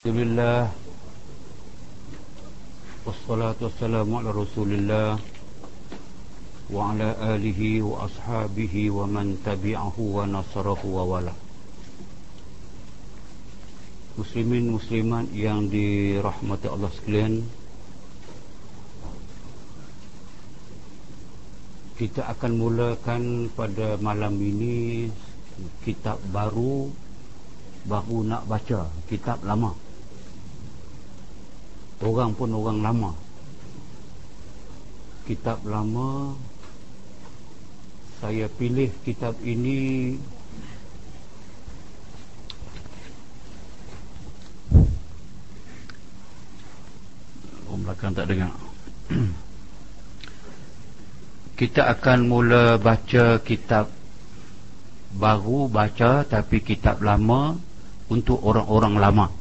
Alhamdulillah. Wassalatu wassalamu ala rasulillah Wa ala alihi wa ashabihi wa man tabi'ahu wa nasarahu wa wala. Muslimin muslimat yang dirahmati Allah sekalian Kita akan mulakan pada malam ini Kitab baru Baru nak baca Kitab lama Orang pun orang lama. Kitab lama Saya pilih kitab ini Orang belakang tak dengar. Kita akan mula baca kitab Baru baca tapi kitab lama Untuk orang-orang lama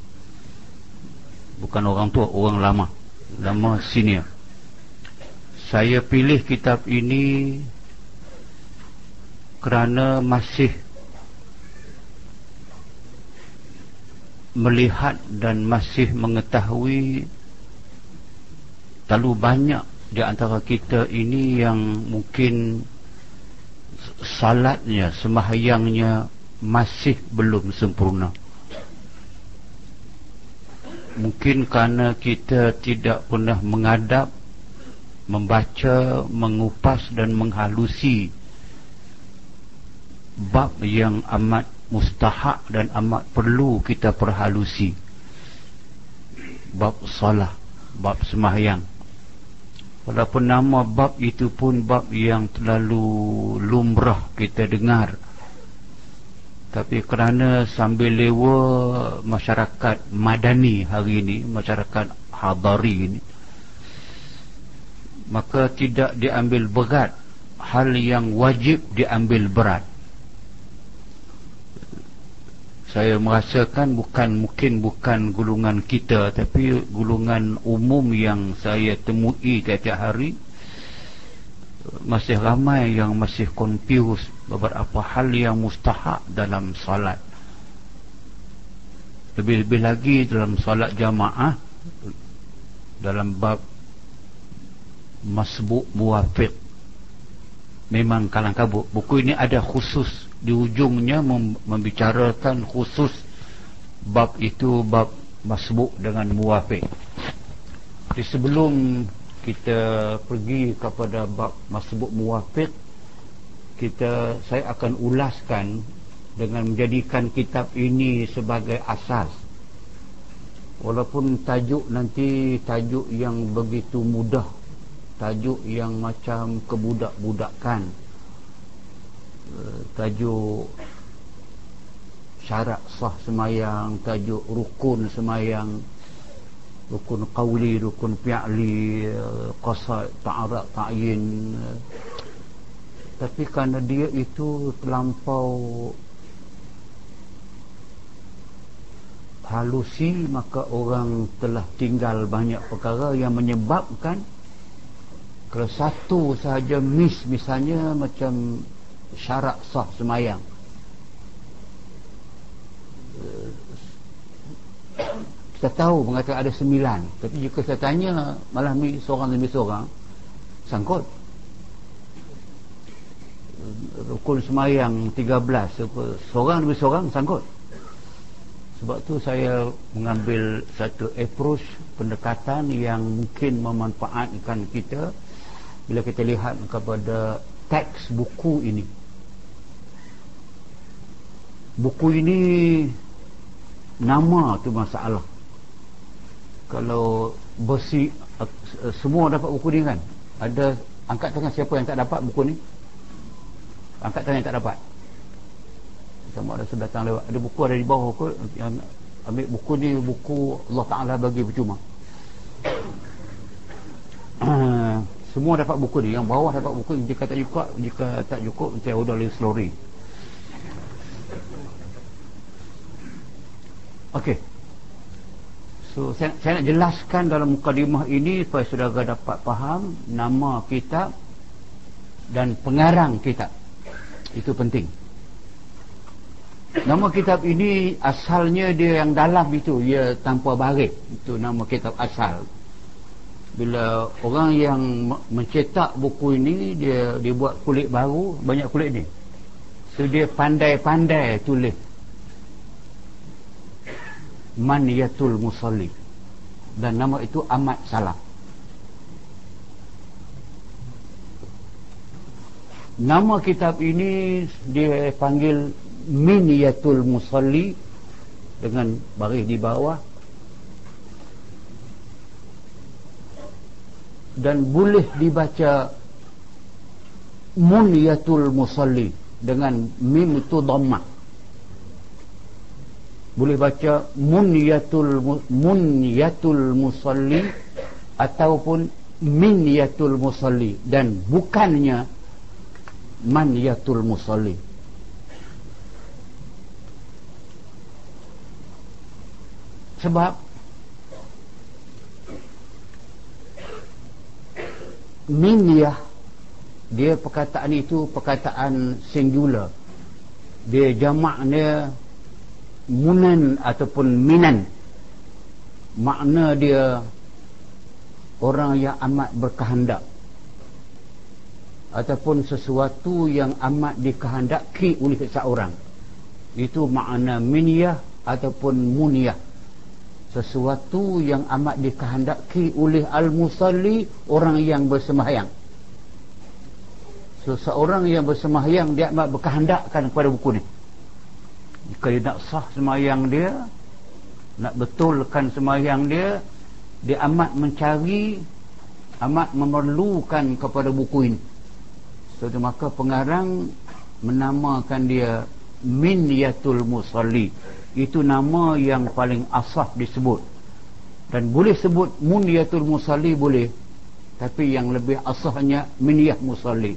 bukan orang tua orang lama. Lama senior. Saya pilih kitab ini kerana masih melihat dan masih mengetahui terlalu banyak di antara kita ini yang mungkin salatnya, semahyangnya masih belum sempurna mungkin kerana kita tidak pernah mengadap membaca, mengupas dan menghalusi bab yang amat mustahak dan amat perlu kita perhalusi. Bab salah bab semahyang walaupun nama bab itu pun bab yang terlalu lumrah kita dengar tapi kerana sambil lewa masyarakat madani hari ini masyarakat hadari ini maka tidak diambil berat. Hal yang wajib diambil berat. Saya merasakan bukan mungkin bukan gulungan kita tapi gulungan umum yang saya temui tiap-tiap hari masih ramai yang masih confused beberapa hal yang mustahak dalam salat lebih-lebih lagi dalam salat jamaah dalam bab masbuk muwafiq. Memang kalang kabut. Buku ini ada khusus. Di ujungnya membicarakan khusus bab itu bab masbuk dengan muwafiq. Di sebelum kita pergi kepada bab masbuk muwafiq kita saya akan ulaskan dengan menjadikan kitab ini sebagai asas. Walaupun tajuk nanti tajuk yang begitu mudah tajuk yang macam kebudak-budakan eh, tajuk syarat sah semayang tajuk rukun semayang rukun qawli, rukun fi'li, qasad, ta'arak, ta'yin. Tapi kerana dia itu terlampau halusi, maka orang telah tinggal banyak perkara yang menyebabkan kalau satu sahaja miss misalnya macam syarat sah semayang kita tahu mengatakan ada sembilan. Tapi jika saya tanya malam ni seorang demi seorang sangkut. Rukun semayang tiga belas seorang demi seorang sangkut. Sebab tu saya mengambil satu approach pendekatan yang mungkin memanfaatkan kita bila kita lihat kepada teks buku ini. Buku ini nama tu masalah kalau besi uh, semua dapat buku ni kan? Ada angkat tangan siapa yang tak dapat buku ni? Angkat tangan yang tak dapat. Sama ada sudah datang lewat. Ada buku ada di bawah kot yang ambil buku ni buku Allah Ta'ala bagi percuma. Semua dapat buku ni. Yang bawah dapat buku jika tak cukup jika tak cukup saya udah lagi slowly Okey. So saya, saya nak jelaskan dalam mukadimah ini supaya saudara dapat faham nama kitab dan pengarang kitab. Itu penting. nama kitab ini asalnya dia yang dalam itu ia tanpa barik itu nama kitab asal bila orang yang mencetak buku ini dia dia buat kulit baru banyak kulit ni so dia pandai-pandai tulis maniyatul musalli dan nama itu amat salah. Nama kitab ini dia panggil miniyatul musalli dengan baris di bawah. Dan boleh dibaca muniyatul musalli dengan mim itu dhammah boleh baca muniyatul muniyatul musalli ataupun miniyatul musalli dan bukannya maniyatul musalli. Sebab miniyah dia perkataan itu perkataan singular. Dia jamaknya munan ataupun minan. Makna dia orang yang amat berkehendak. Ataupun sesuatu yang amat dikehendaki oleh seseorang. Itu makna miniyah ataupun muniyah. Sesuatu yang amat dikehendaki oleh al-musalli orang yang bersembahyang seseorang yang bersembahyang dia amat berkehendakkan kepada buku ni jika dia nak sah sembahyang dia nak betulkan sembahyang dia dia amat mencari amat memerlukan kepada buku ini. So, maka pengarang menamakan dia min yatul musalli. Itu nama yang paling asah disebut. Dan boleh sebut muniyatul musalli boleh tapi yang lebih asahnya miniyah musalli.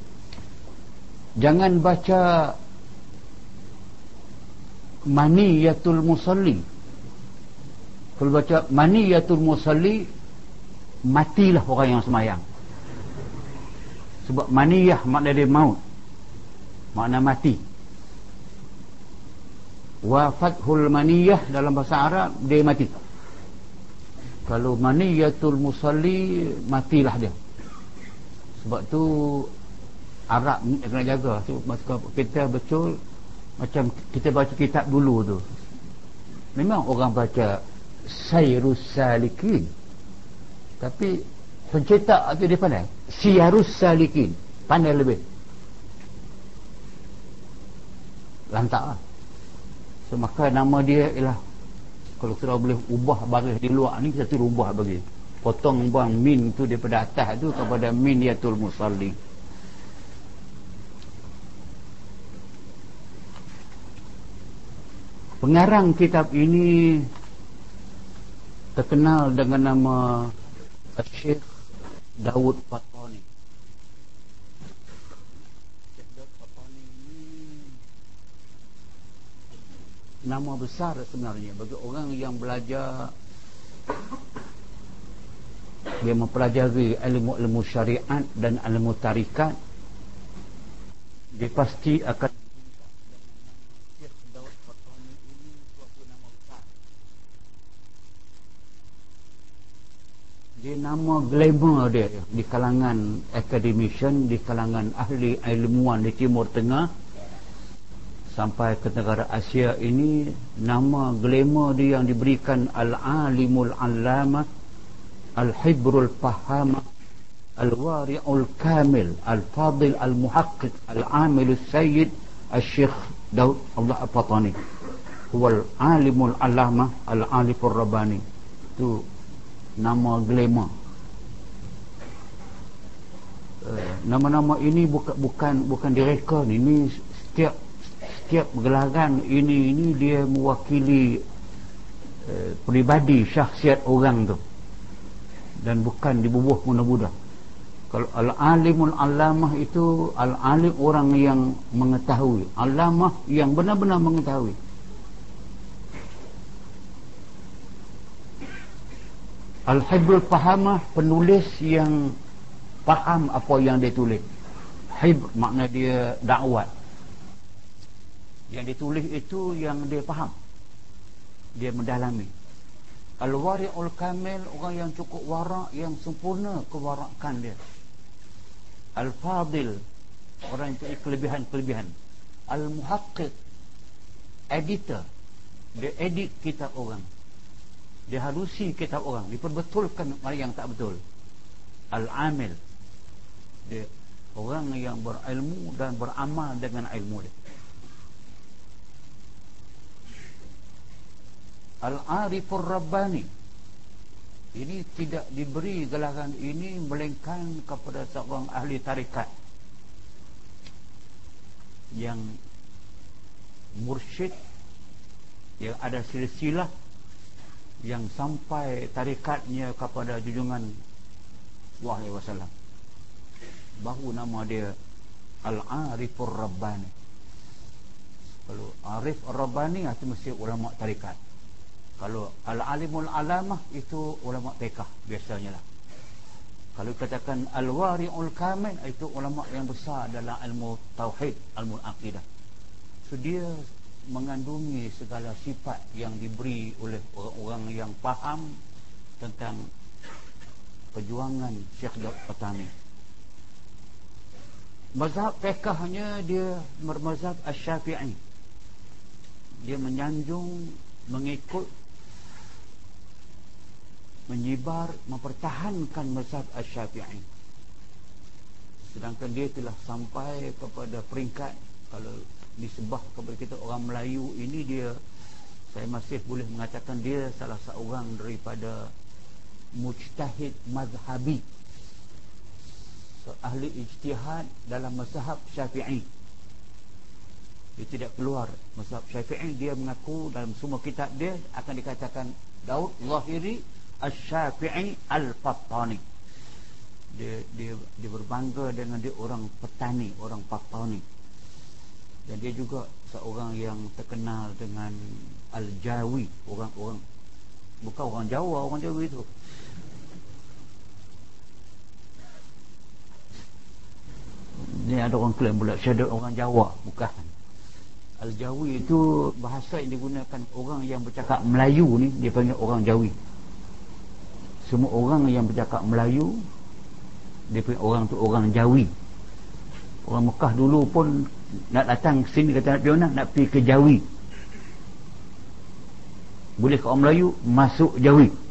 Jangan baca maniyatul musalli. Kalau baca maniyatul musalli matilah orang yang semayang. Sebab maniyah makna dia maut. Makna mati. Wa fathul maniyah dalam bahasa Arab dia mati. Kalau maniyatul musalli matilah dia. Sebab tu Arab kena jaga. So, kita betul macam kita baca kitab dulu tu. Memang orang baca sayrus salikin. Tapi pencetak tu dia pandai. Siyarus salikin. Pandai lebih. Lantak lah. So, maka nama dia ialah kalau kita boleh ubah baris di luar ni kita tu ubah bagi. Potong buang min tu daripada atas tu kepada min yatul musalli pengarang kitab ini terkenal dengan nama Syekh Daud Fatoni. Nama besar sebenarnya bagi orang yang belajar. Dia mempelajari ilmu-ilmu syariat dan ilmu tarikat. Dia pasti akan nama glamour dia di kalangan academician di kalangan ahli ilmuwan di timur tengah. Sampai ke negara Asia ini nama glamour dia yang diberikan al-alimul allama al-hibrul fahama al-wari'ul kamil al-fadil al-muhaqqiq al-amil sayyid al-syekh Daud Allah Al-Fatani. Huwa al-alimul allama al-alifur rabbani. Itu nama glamour nama-nama ini bukan bukan bukan direka ni. Ini setiap setiap gelaran ini ini dia mewakili uh, peribadi syahsiat orang tu. Dan bukan dibubuh mudah-mudah. Kalau al-alimul alamah itu al-alim orang yang mengetahui. Alamah yang benar-benar mengetahui. Al-hibrul fahamah penulis yang faham apa yang dia tulis. Hibr makna dia dakwat yang ditulis itu yang dia faham. Dia mendalami. Al-wari'ul kamil orang yang cukup warak yang sempurna kewarakan dia. Al-fadil orang yang punya kelebihan-kelebihan. Al-muhaqqiq editor. Dia edit kitab orang. Dia halusi kitab orang. Diperbetulkan mana yang tak betul. Al-amil dia orang yang berilmu dan beramal dengan ilmu dia. Al-Arifur Rabbani. Ini tidak diberi gelaran ini melainkan kepada seorang ahli tarikat yang mursyid yang ada silsilah yang sampai tarikatnya kepada junjungan wahai wasallam baru nama dia Al-Arifur Rabbani. Kalau Arif Rabbani itu mesti ulama tarikat. Kalau al-alimul alamah itu ulama fiqh biasanya lah. Kalau katakan al-wari'ul kamil itu ulama yang besar dalam ilmu tauhid ilmu akidah. So dia mengandungi segala sifat yang diberi oleh orang-orang yang faham tentang perjuangan Syekh Daud Petani mazhab fiqhnya dia mazhab asy-syafi'i dia menyanjung mengikut menyibar mempertahankan mazhab Asy-Syafi'i. Sedangkan dia telah sampai kepada peringkat kalau disebah kepada kita orang Melayu ini dia saya masih boleh mengatakan dia salah seorang daripada mujtahid mazhabi ahli ijtihad dalam mazhab syafi'i. Dia tidak keluar mazhab syafi'i dia mengaku dalam semua kitab dia akan dikatakan Daud Lahiri Al-Syafi'i Al-Fattani. Dia, dia, dia berbangga dengan dia orang petani orang Fattani. Dan dia juga seorang yang terkenal dengan Al-Jawi orang-orang bukan orang Jawa orang Jawi itu ni ada orang klaim pula saya orang Jawa bukan. Al-Jawi itu bahasa yang digunakan orang yang bercakap Melayu ni dia panggil orang Jawi. Semua orang yang bercakap Melayu dia punya orang tu orang Jawi. Orang Mekah dulu pun nak datang sini kata nak pergi nak pergi ke Jawi. Boleh ke orang Melayu? Masuk Jawi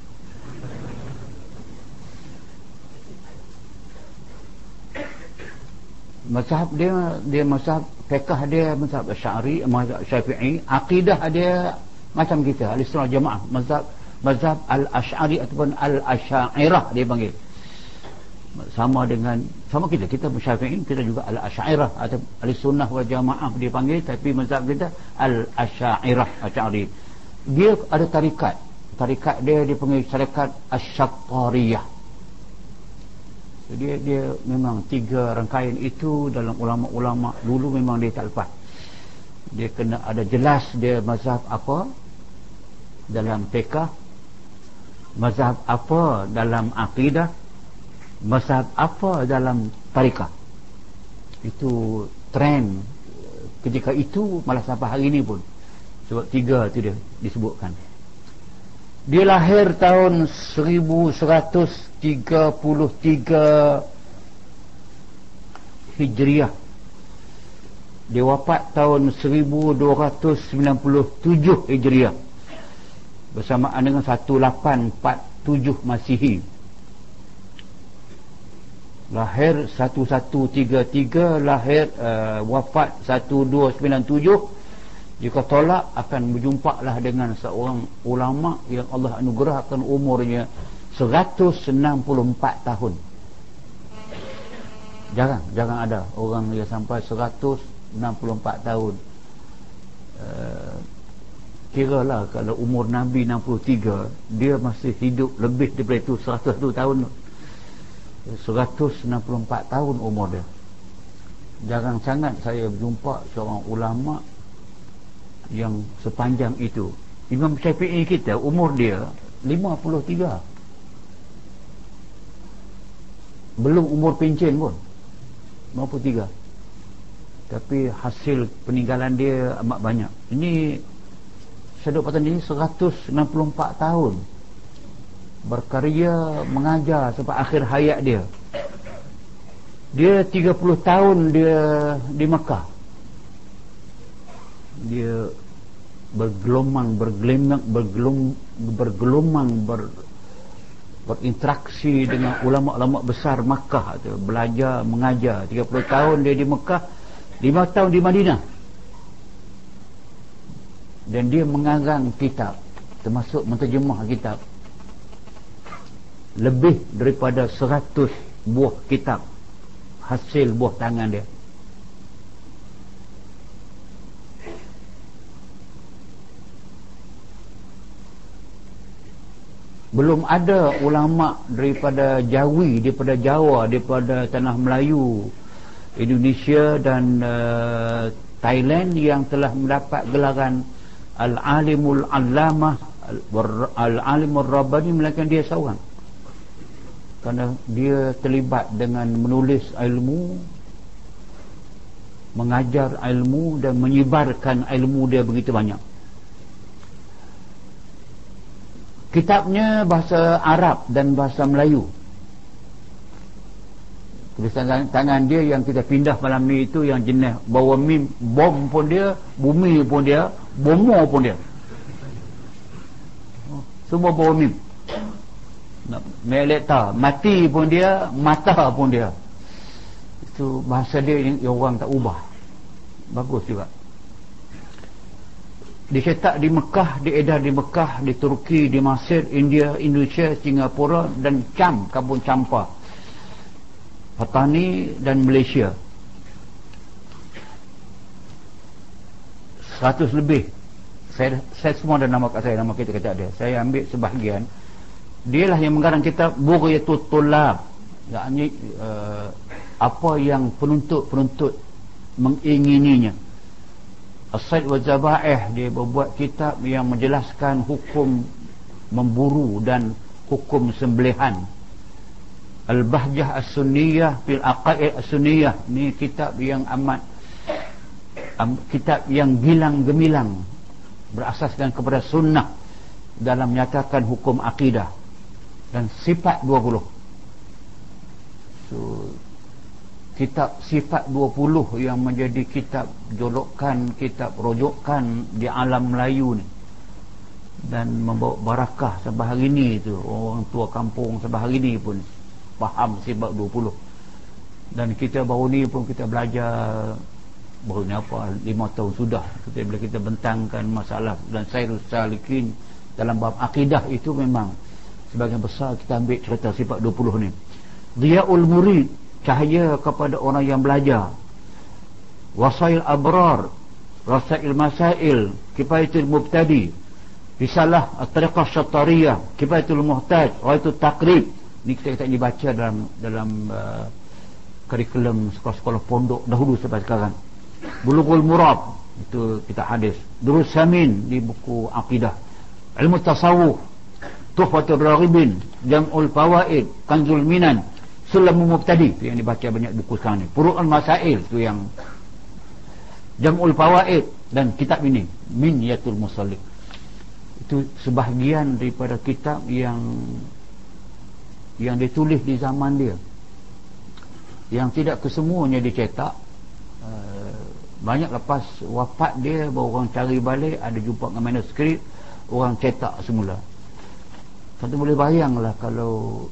mazhab dia dia mazhab fiqh dia mazhab syari mazhab syafi'i akidah dia macam kita al-islam jamaah mazhab mazhab al-ash'ari ataupun al-ash'airah dia panggil. Sama dengan sama kita kita syafi'in kita juga al-ash'airah atau al-sunnah wal jamaah dia panggil tapi mazhab kita al-ash'airah ash'ari. Dia ada tarikat. Tarikat dia dia panggil tarikat asyaqariyah dia dia memang tiga rangkaian itu dalam ulama-ulama dulu memang dia tak lepas. Dia kena ada jelas dia mazhab apa dalam fiqh mazhab apa dalam akidah mazhab apa dalam tarikah itu trend. Ketika itu malah sampai hari ini pun sebab tiga tu dia disebutkan dia lahir tahun 1133 Hijriah. Dia wafat tahun 1297 Hijriah. Bersamaan dengan 1847 Masihi. Lahir 1133 lahir uh, wafat 1297 jika tolak akan berjumpa lah dengan seorang ulama yang Allah anugerahkan umurnya 164 tahun. Jarang jarang ada orang yang sampai 164 tahun. Uh, kira lah kalau umur Nabi 63 dia masih hidup lebih daripada itu 101 tahun. 164 tahun umur dia. Jarang sangat saya berjumpa seorang ulama yang sepanjang itu. Imam Syafi'i kita umur dia 53 belum umur pencen pun. 53 tapi hasil peninggalan dia amat banyak. Ini Syedok Patan ini 164 tahun berkarya mengajar sampai akhir hayat dia. Dia 30 tahun dia di Mekah dia bergelomang bergelomang bergelom, bergelomang ber, berinteraksi dengan ulama-ulama besar Mekah tu. Belajar mengajar. 30 tahun dia di Mekah 5 tahun di Madinah. Dan dia mengarang kitab termasuk menterjemah kitab. Lebih daripada 100 buah kitab hasil buah tangan dia belum ada ulama daripada Jawi daripada Jawa daripada tanah Melayu Indonesia dan uh, Thailand yang telah mendapat gelaran Al-Alimul Allamah Al-Alimul Rabbani melainkan dia seorang. Kerana dia terlibat dengan menulis ilmu mengajar ilmu dan menyebarkan ilmu dia begitu banyak kitabnya bahasa Arab dan bahasa Melayu. Tulisan tangan dia yang kita pindah malam ni itu yang jenis bawa mim bom pun dia bumi pun dia bomo pun dia. Semua bawa mim. Melekta mati pun dia mata pun dia. Itu bahasa dia yang orang tak ubah. Bagus juga dicetak di Mekah diedar di Mekah di Turki di Mesir India Indonesia Singapura dan Cam Kabun Campa Patani dan Malaysia. 100 lebih. Saya, saya semua ada nama kat saya nama kita kata dia. Saya ambil sebahagian. Dialah yang mengarang kitab Bughayatul Tulab yakni uh, apa yang penuntut-penuntut mengingininya Asaid wa Zabaih dia berbuat kitab yang menjelaskan hukum memburu dan hukum sembelihan. Al-Bahjah As-Sunniyah fil Aqaid As-Sunniyah. Ni kitab yang amat um, kitab yang gilang gemilang berasaskan kepada sunnah dalam menyatakan hukum akidah dan sifat 20 so, kitab sifat 20 yang menjadi kitab jolokan kitab rojokan di alam Melayu ni. Dan membawa barakah sampai hari ni tu orang tua kampung sampai hari ni pun faham sifat 20 dan kita baru ni pun kita belajar baru ni apa 5 tahun sudah kita bila kita bentangkan masalah. Dan saya salikin dalam bab akidah itu memang sebagian besar kita ambil cerita sifat 20 ni. Diyaul murid cahaya kepada orang yang belajar. Wasail abrar rasail masail kifayatul mubtadi. Risalah at-tariqah syatariyah kifayatul muhtaj raitu takrib. Ni kita kita baca dalam dalam uh, kurikulum sekolah-sekolah pondok dahulu sampai sekarang. Bulughul murab itu kita hadis. Durus samin di buku akidah ilmu tasawuf Tuhfatul Raghibin Jam'ul Fawaid Kanzul Minan Sulam Mubtadi itu yang dibaca banyak buku sekarang ni. Furu'ul Masail itu yang Jam'ul Fawaid dan kitab ini. Min Yatul itu sebahagian daripada kitab yang yang ditulis di zaman dia. Yang tidak kesemuanya dicetak. Uh, banyak lepas wafat dia baru orang cari balik ada jumpa dengan manuskrip orang cetak semula. Kita boleh bayanglah kalau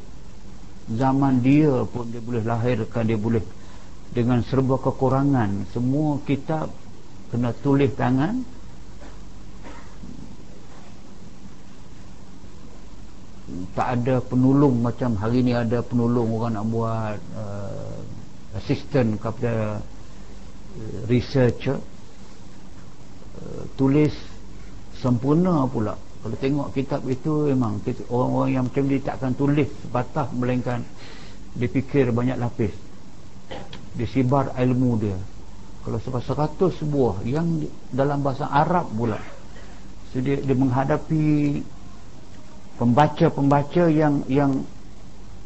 zaman dia pun dia boleh lahirkan dia boleh dengan serba kekurangan. Semua kitab kena tulis tangan. Tak ada penolong macam hari ni ada penolong orang nak buat uh, assistant kepada uh, researcher. Uh, tulis sempurna pula kalau tengok kitab itu memang orang-orang yang macam dia takkan tulis sepatah melainkan dia fikir banyak lapis. Dia sibar ilmu dia. Kalau sebab seratus buah yang dalam bahasa Arab pula. So dia, dia menghadapi pembaca-pembaca yang yang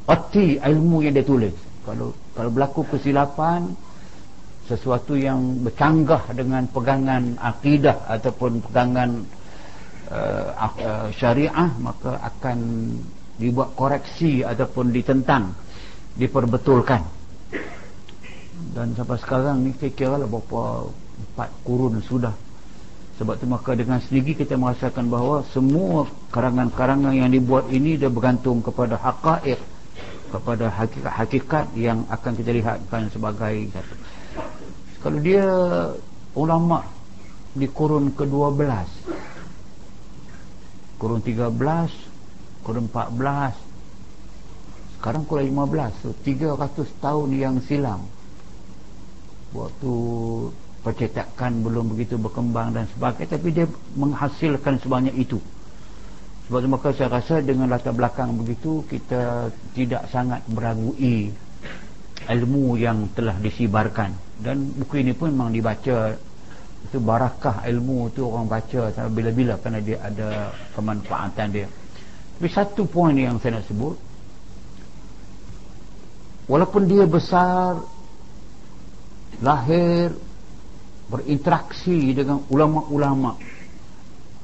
erti ilmu yang dia tulis. Kalau kalau berlaku kesilapan sesuatu yang bercanggah dengan pegangan akidah ataupun pegangan uh, syariah maka akan dibuat koreksi ataupun ditentang diperbetulkan. Dan sampai sekarang ni saya kira lah berapa empat kurun sudah. Sebab tu maka dengan sendiri kita merasakan bahawa semua karangan-karangan yang dibuat ini dia bergantung kepada haqa'iq kepada hakikat-hakikat yang akan kita lihatkan sebagai kalau dia ulama di kurun ke-12 kurun 13 kurun 14 sekarang kurun 15 so 300 tahun yang silam. Waktu percetakan belum begitu berkembang dan sebagainya tapi dia menghasilkan sebanyak itu. Sebab itu maka saya rasa dengan latar belakang begitu kita tidak sangat beragui ilmu yang telah disibarkan. Dan buku ini pun memang dibaca itu barakah ilmu tu orang baca sampai bila-bila kerana dia ada kemanfaatan dia. Tapi satu poin yang saya nak sebut walaupun dia besar lahir berinteraksi dengan ulama-ulama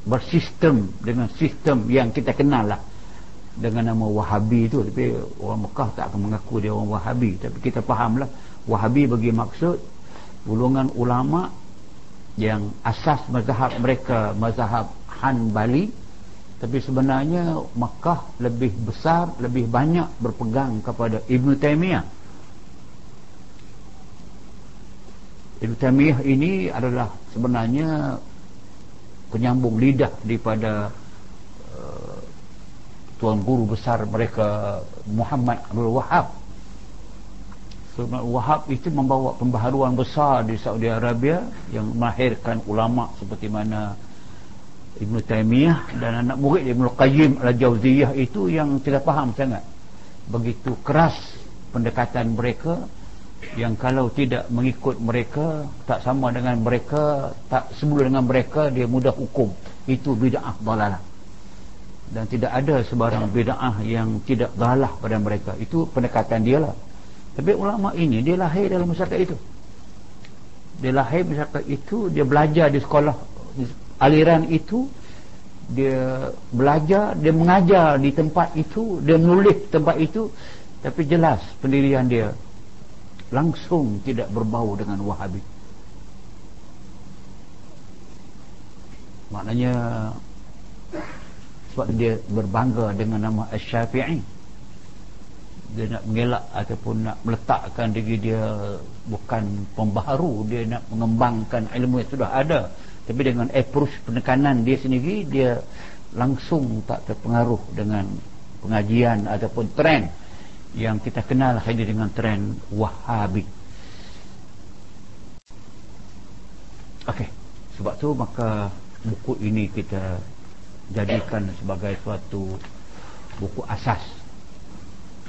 bersistem dengan sistem yang kita kenal lah dengan nama Wahabi tu tapi orang Mekah tak akan mengaku dia orang Wahabi tapi kita faham lah Wahabi bagi maksud golongan ulama yang asas mazhab mereka mazhab Hanbali. Tapi sebenarnya Mekah lebih besar lebih banyak berpegang kepada Ibn Taymiyah Ibn Taymiyah ini adalah sebenarnya penyambung lidah daripada uh, tuan guru besar mereka Muhammad Abdul Wahab Wahab itu membawa pembaharuan besar di Saudi Arabia yang melahirkan ulama seperti mana Ibn Taymiyah dan anak murid Ibn Qayyim Al-Jawziyah itu yang tidak faham sangat. Begitu keras pendekatan mereka yang kalau tidak mengikut mereka tak sama dengan mereka tak sebelum dengan mereka dia mudah hukum. Itu bid'ah dalalah. Dan tidak ada sebarang bid'ah yang tidak dalah pada mereka. Itu pendekatan dia lah tapi ulama ini dia lahir dalam masyarakat itu. Dia lahir masyarakat itu dia belajar di sekolah aliran itu dia belajar dia mengajar di tempat itu dia menulis tempat itu tapi jelas pendirian dia langsung tidak berbau dengan wahabi. Maknanya sebab dia berbangga dengan nama Al-Syafi'i dia nak mengelak ataupun nak meletakkan diri dia bukan pembaharu dia nak mengembangkan ilmu yang sudah ada. Tapi dengan approach penekanan dia sendiri dia langsung tak terpengaruh dengan pengajian ataupun trend yang kita kenal hanya dengan tren wahabi. Ok sebab tu maka buku ini kita jadikan sebagai suatu buku asas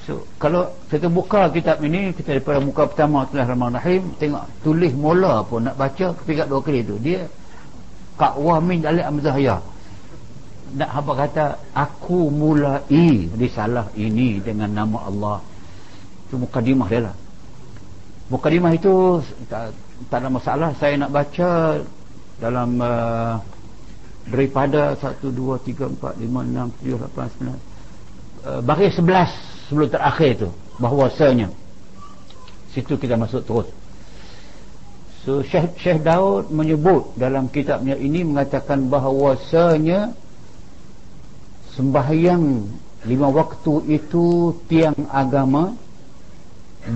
so kalau kita buka kitab ini kita daripada muka pertama telah Rahman Rahim tengok tulis mula pun nak baca ketiga dua kali tu. Dia Kak min alik amzahya nak apa kata aku mulai risalah ini dengan nama Allah. Itu mukadimah dia lah. Mukadimah itu tak, tak ada masalah. Saya nak baca dalam uh, daripada 1, 2, 3, 4, 5, 6, 7, 8, 9 uh, baris 11 sebelum terakhir itu bahawasanya situ kita masuk terus. So Syekh, Syekh Daud menyebut dalam kitabnya ini mengatakan bahawasanya sembahyang lima waktu itu tiang agama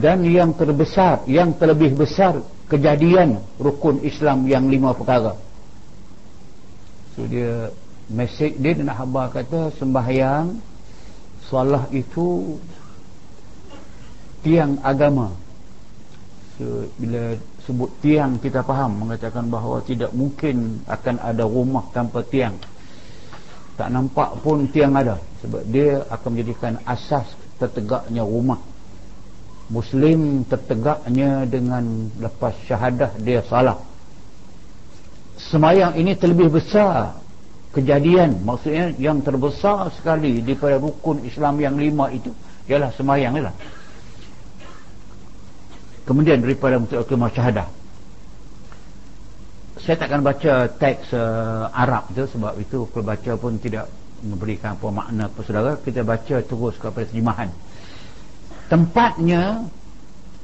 dan yang terbesar yang terlebih besar kejadian rukun Islam yang lima perkara. So dia mesej dia nak habar kata sembahyang solah itu tiang agama. Bila sebut tiang kita faham mengatakan bahawa tidak mungkin akan ada rumah tanpa tiang. Tak nampak pun tiang ada sebab dia akan menjadikan asas tertegaknya rumah. Muslim tertegaknya dengan lepas syahadah dia salah. Semayang ini terlebih besar kejadian maksudnya yang terbesar sekali daripada rukun Islam yang lima itu ialah semayang ialah. Kemudian daripada kemah syahadah. Saya takkan baca teks uh, Arab tu sebab itu kalau baca pun tidak memberikan apa makna apa saudara. Kita baca terus kepada terjemahan. Tempatnya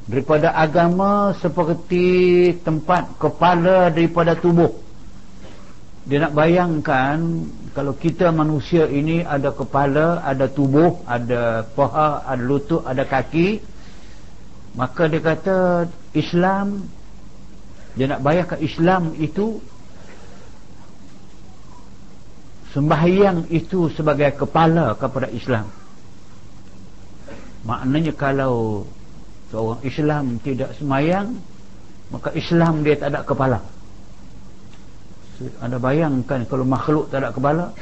daripada agama seperti tempat kepala daripada tubuh dia nak bayangkan kalau kita manusia ini ada kepala ada tubuh ada paha ada lutut ada kaki maka dia kata Islam dia nak bayangkan Islam itu sembahyang itu sebagai kepala kepada Islam. Maknanya kalau seorang Islam tidak semayang maka Islam dia tak ada kepala anda bayangkan kalau makhluk tak ada kepala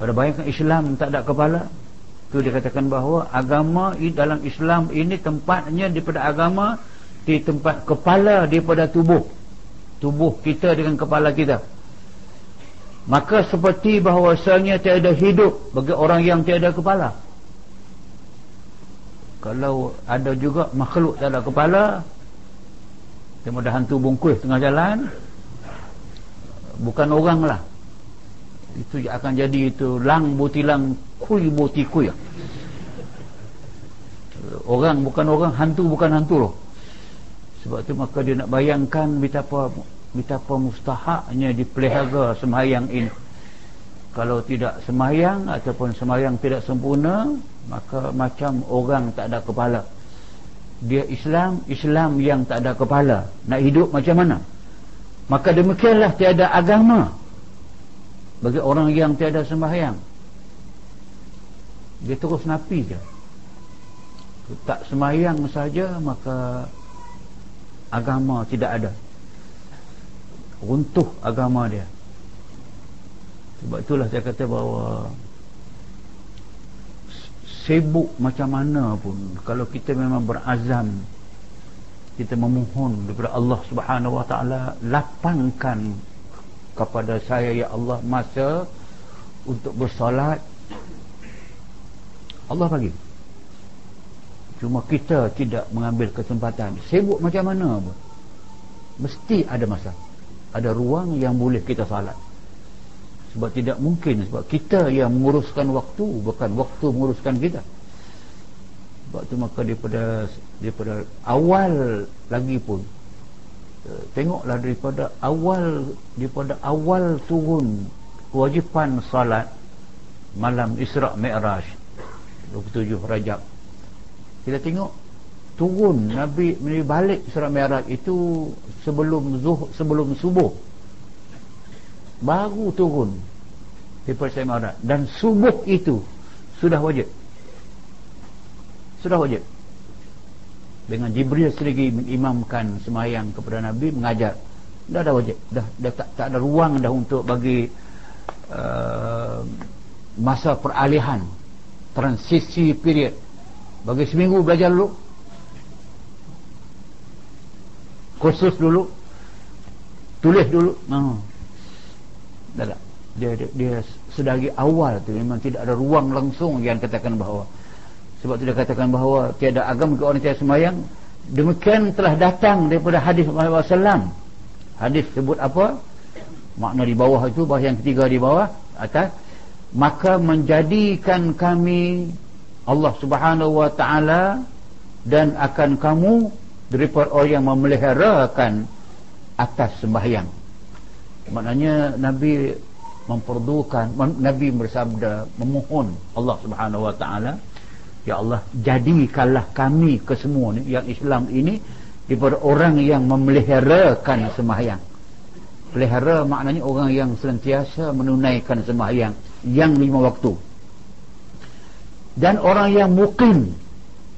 anda bayangkan Islam tak ada kepala itu dia katakan bahawa agama dalam Islam ini tempatnya daripada agama di tempat kepala daripada tubuh. Tubuh kita dengan kepala kita. Maka seperti bahawasanya tiada hidup bagi orang yang tiada kepala. Kalau ada juga makhluk tak ada kepala dia ada hantu bungkus tengah jalan bukan orang lah. Itu akan jadi itu lang butilang kui buti kui. Orang bukan orang hantu bukan hantu loh sebab tu maka dia nak bayangkan betapa betapa mustahaknya dipelihara sembahyang ini. Kalau tidak sembahyang ataupun sembahyang tidak sempurna maka macam orang tak ada kepala. Dia Islam Islam yang tak ada kepala. Nak hidup macam mana maka demikianlah tiada agama bagi orang yang tiada sembahyang. Dia terus napi je. Tak sembahyang saja maka agama tidak ada. Runtuh agama dia. Sebab itulah saya kata bahawa sibuk macam mana pun. Kalau kita memang berazam kita memohon daripada Allah Subhanahu Wa Taala lapangkan kepada saya ya Allah masa untuk bersolat. Allah bagi. Cuma kita tidak mengambil kesempatan. Sibuk macam mana pun. Mesti ada masa. Ada ruang yang boleh kita salat sebab tidak mungkin. Sebab kita yang menguruskan waktu bukan waktu menguruskan kita sebab tu maka daripada daripada awal lagi pun eh, tengoklah daripada awal daripada awal turun kewajipan salat malam Isra' Mi'raj 27 Rajab. Kita tengok turun Nabi balik Isra' Mi'raj itu sebelum zuh, sebelum subuh. Baru turun daripada Sayyid Ma'adat dan subuh itu sudah wajib sudah wajib. Dengan Jibril sendiri mengimamkan semayang kepada Nabi mengajar. Dah dah wajib. Dah, dah tak, tak ada ruang dah untuk bagi uh, masa peralihan transisi period. Bagi seminggu belajar dulu. Kursus dulu. Tulis dulu. Uh dah tak dia, dia, dia sedari awal tu. Memang tidak ada ruang langsung yang katakan bahawa sebab tu dia katakan bahawa tiada agama ke orang tiada semayang demikian telah datang daripada hadis Muhammad SAW hadis sebut apa? Makna di bawah itu bahawa yang ketiga di bawah atas maka menjadikan kami Allah subhanahu wa ta'ala dan akan kamu daripada orang yang memeliharakan atas sembahyang. Maknanya Nabi memperdukan Nabi bersabda memohon Allah Subhanahu Wa Taala ya Allah jadikanlah kami kesemua ni yang Islam ini daripada orang yang memeliharakan sembahyang. Pelihara maknanya orang yang sentiasa menunaikan sembahyang yang lima waktu. Dan orang yang mukim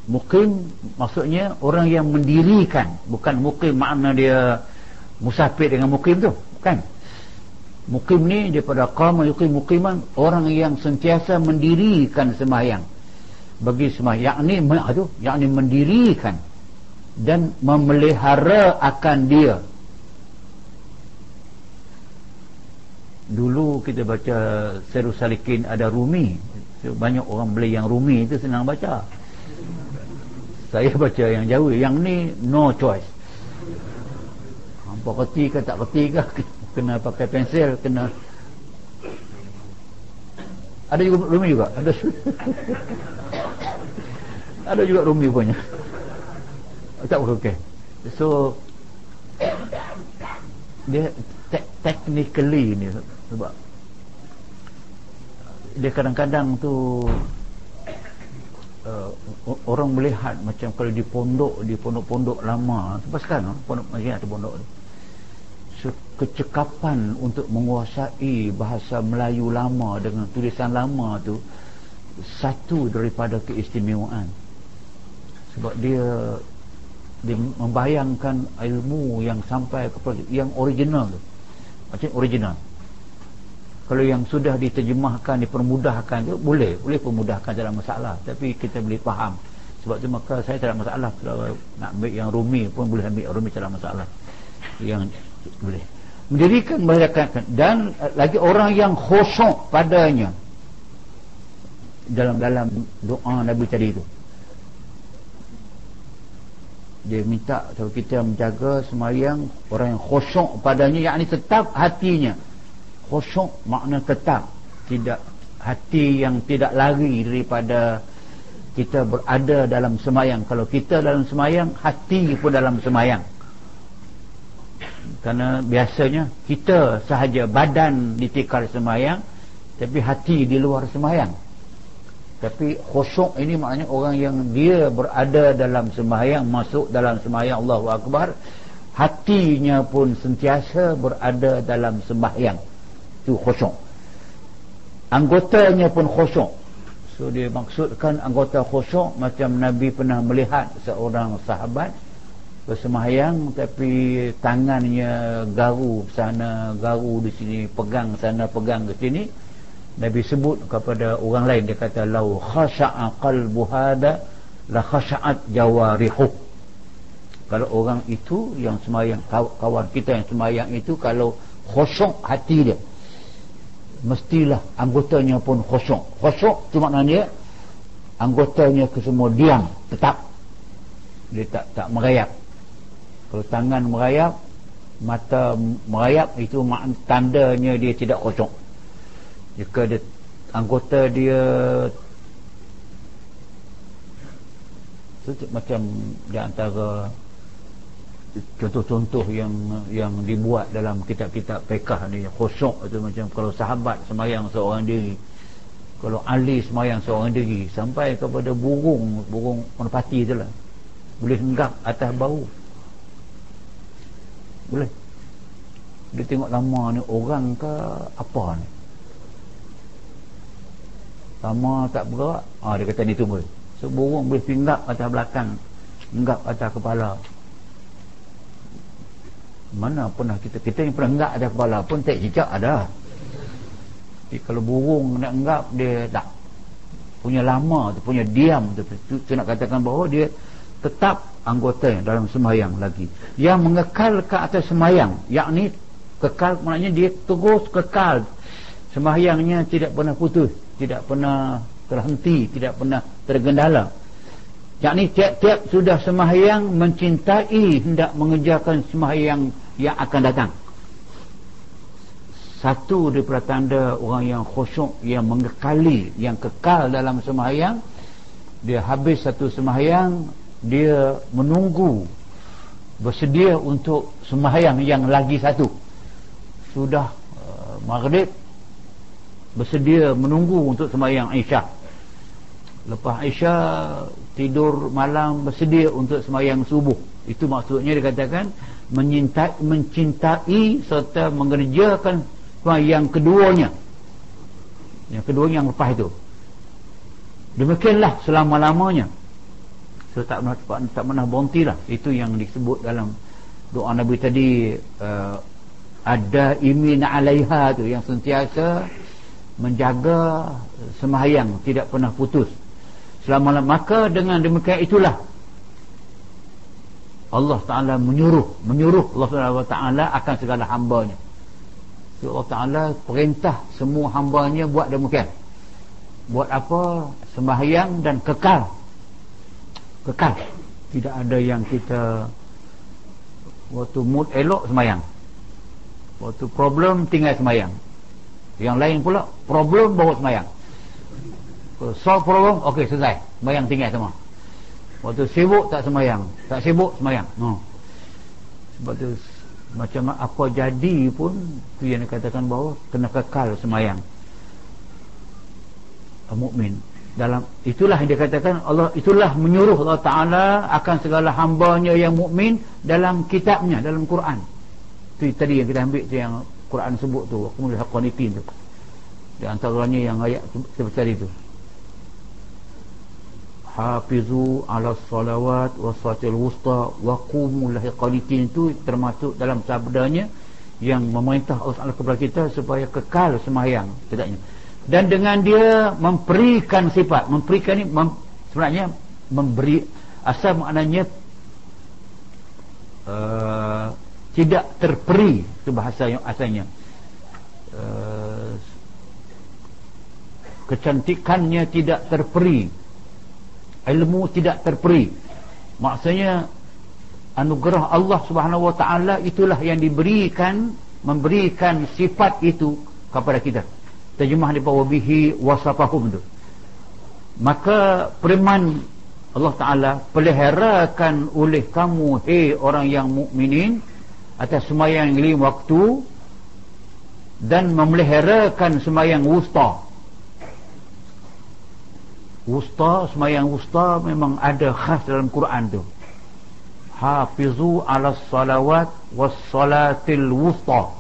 mukim maksudnya orang yang mendirikan bukan mukim makna dia musafir dengan mukim tu kan Mukim ni daripada qama yuqim muqiman orang yang sentiasa mendirikan sembahyang. Bagi sembahyang ni aduh yakni mendirikan dan memelihara akan dia. Dulu kita baca Seru Salikin ada Rumi. Banyak orang beli yang Rumi itu senang baca. Saya baca yang jauh, yang ni no choice. apa reti ke tak reti ke kena pakai pensel kena ada juga rumi juga ada ada juga rumi punya tak okay. so dia te technically ni sebab dia kadang-kadang tu uh, orang melihat macam kalau di pondok di pondok-pondok lama sebab sekarang pondok macam ada pondok ni? So, kecekapan untuk menguasai bahasa Melayu lama dengan tulisan lama tu satu daripada keistimewaan sebab dia dia membayangkan ilmu yang sampai kepada yang original tu. Macam original. Kalau yang sudah diterjemahkan dipermudahkan tu boleh. Boleh permudahkan dalam masalah. Tapi kita boleh faham. Sebab tu maka saya tak ada masalah. Kalau nak ambil yang rumi pun boleh ambil. Rumi tak ada masalah. Yang boleh. Mendirikan masyarakat dan lagi orang yang khusyuk padanya. Dalam dalam doa Nabi tadi itu dia minta kalau kita menjaga semayang orang yang khusyuk padanya yakni tetap hatinya. Khusyuk makna tetap. Tidak hati yang tidak lari daripada kita berada dalam semayang kalau kita dalam semayang hati pun dalam semayang kerana biasanya kita sahaja badan ditikar semayang tapi hati di luar semayang tapi khusyuk ini maknanya orang yang dia berada dalam semayang masuk dalam semayang Allahu Akbar hatinya pun sentiasa berada dalam sembahyang. Itu khusyuk. Anggotanya pun khusyuk. So dia maksudkan anggota khusyuk macam Nabi pernah melihat seorang sahabat bersemayang tapi tangannya garu sana garu di sini pegang sana pegang ke sini Nabi sebut kepada orang lain dia kata lau khasha'a qalbu hada la khasha'at jawarihu. Kalau orang itu yang semayang kawan kita yang semayang itu kalau khusyuk hati dia mestilah anggotanya pun khusyuk. Khusyuk tu maknanya anggotanya ke semua diam tetap. Dia tak tak merayap. Kalau tangan merayap mata merayap itu tandanya dia tidak khusyuk jika dia, anggota dia macam di antara contoh-contoh yang yang dibuat dalam kitab-kitab pekah ni khusyuk itu macam kalau sahabat semayang seorang diri kalau ahli semayang seorang diri sampai kepada burung burung merpati tu lah. Boleh enggak atas bau. Boleh. Dia tengok lama ni orang ke apa ni lama tak bergerak ah, dia kata ni tu boleh so burung boleh pinggap atas belakang. Enggak atas kepala. Mana pernah kita kita yang pernah enggak ada kepala pun tak cicak ada. Tapi kalau burung nak enggap dia tak punya lama tu punya diam tu. Saya nak katakan bahawa dia tetap anggota dalam semayang lagi. Yang mengekal ke atas semayang. Yakni kekal maknanya dia terus kekal. Semayangnya tidak pernah putus tidak pernah terhenti tidak pernah tergendala. Yakni tiap-tiap sudah semayang mencintai hendak mengejarkan semayang yang akan datang. Satu daripada tanda orang yang khusyuk yang mengekali yang kekal dalam sembahyang dia habis satu sembahyang dia menunggu bersedia untuk sembahyang yang lagi satu. Sudah uh, maghrib bersedia menunggu untuk sembahyang isyak lepas isyak tidur malam bersedia untuk sembahyang subuh. Itu maksudnya dikatakan menyintai, mencintai serta mengerjakan yang keduanya. Yang kedua yang lepas itu. Demikianlah selama-lamanya. So tak pernah tak, tak pernah berhenti lah. Itu yang disebut dalam doa Nabi tadi uh, ada imin alaiha tu yang sentiasa menjaga sembahyang tidak pernah putus. Selama maka dengan demikian itulah Allah Ta'ala menyuruh menyuruh Allah Ta'ala akan segala hambanya. So, Allah Ta'ala perintah semua hambanya buat demikian. Buat apa? Sembahyang dan kekal. Kekal. Tidak ada yang kita waktu mood elok semayang. Waktu problem tinggal semayang yang lain pula problem bawa semayang. Solve problem ok selesai. Semayang tinggal semua. Waktu sibuk tak semayang. Tak sibuk semayang. No. sebab tu macam apa jadi pun tu yang dikatakan bahawa kena kekal semayang. Mukmin. Dalam itulah yang dikatakan Allah itulah menyuruh Allah Taala akan segala hamba-Nya yang mukmin dalam kitabnya dalam Quran. Itu tadi yang kita ambil tu yang Quran sebut tu kumul haqanitin tu. Di antaranya yang ayat seperti tadi tu. Hafizu ala salawat wa salatil wusta wa qumul haqanitin tu termasuk dalam sabdanya yang memerintah Allah kepada kita supaya kekal sembahyang tidaknya dan dengan dia memberikan sifat memberikan ni mem, sebenarnya memberi asal maknanya uh, tidak terperi itu bahasa yang asalnya. Uh, kecantikannya tidak terperi. Ilmu tidak terperi. Maksudnya anugerah Allah subhanahu wa ta'ala itulah yang diberikan memberikan sifat itu kepada kita. Terjemah di bawah bihi wasafahum tu. Maka firman Allah Ta'ala peliharakan oleh kamu hei orang yang mukminin atas semayang lima waktu dan memeliharakan semayang wusta. Wusta semayang wusta memang ada khas dalam Quran tu. Hafizu ala salawat was salatil wusta.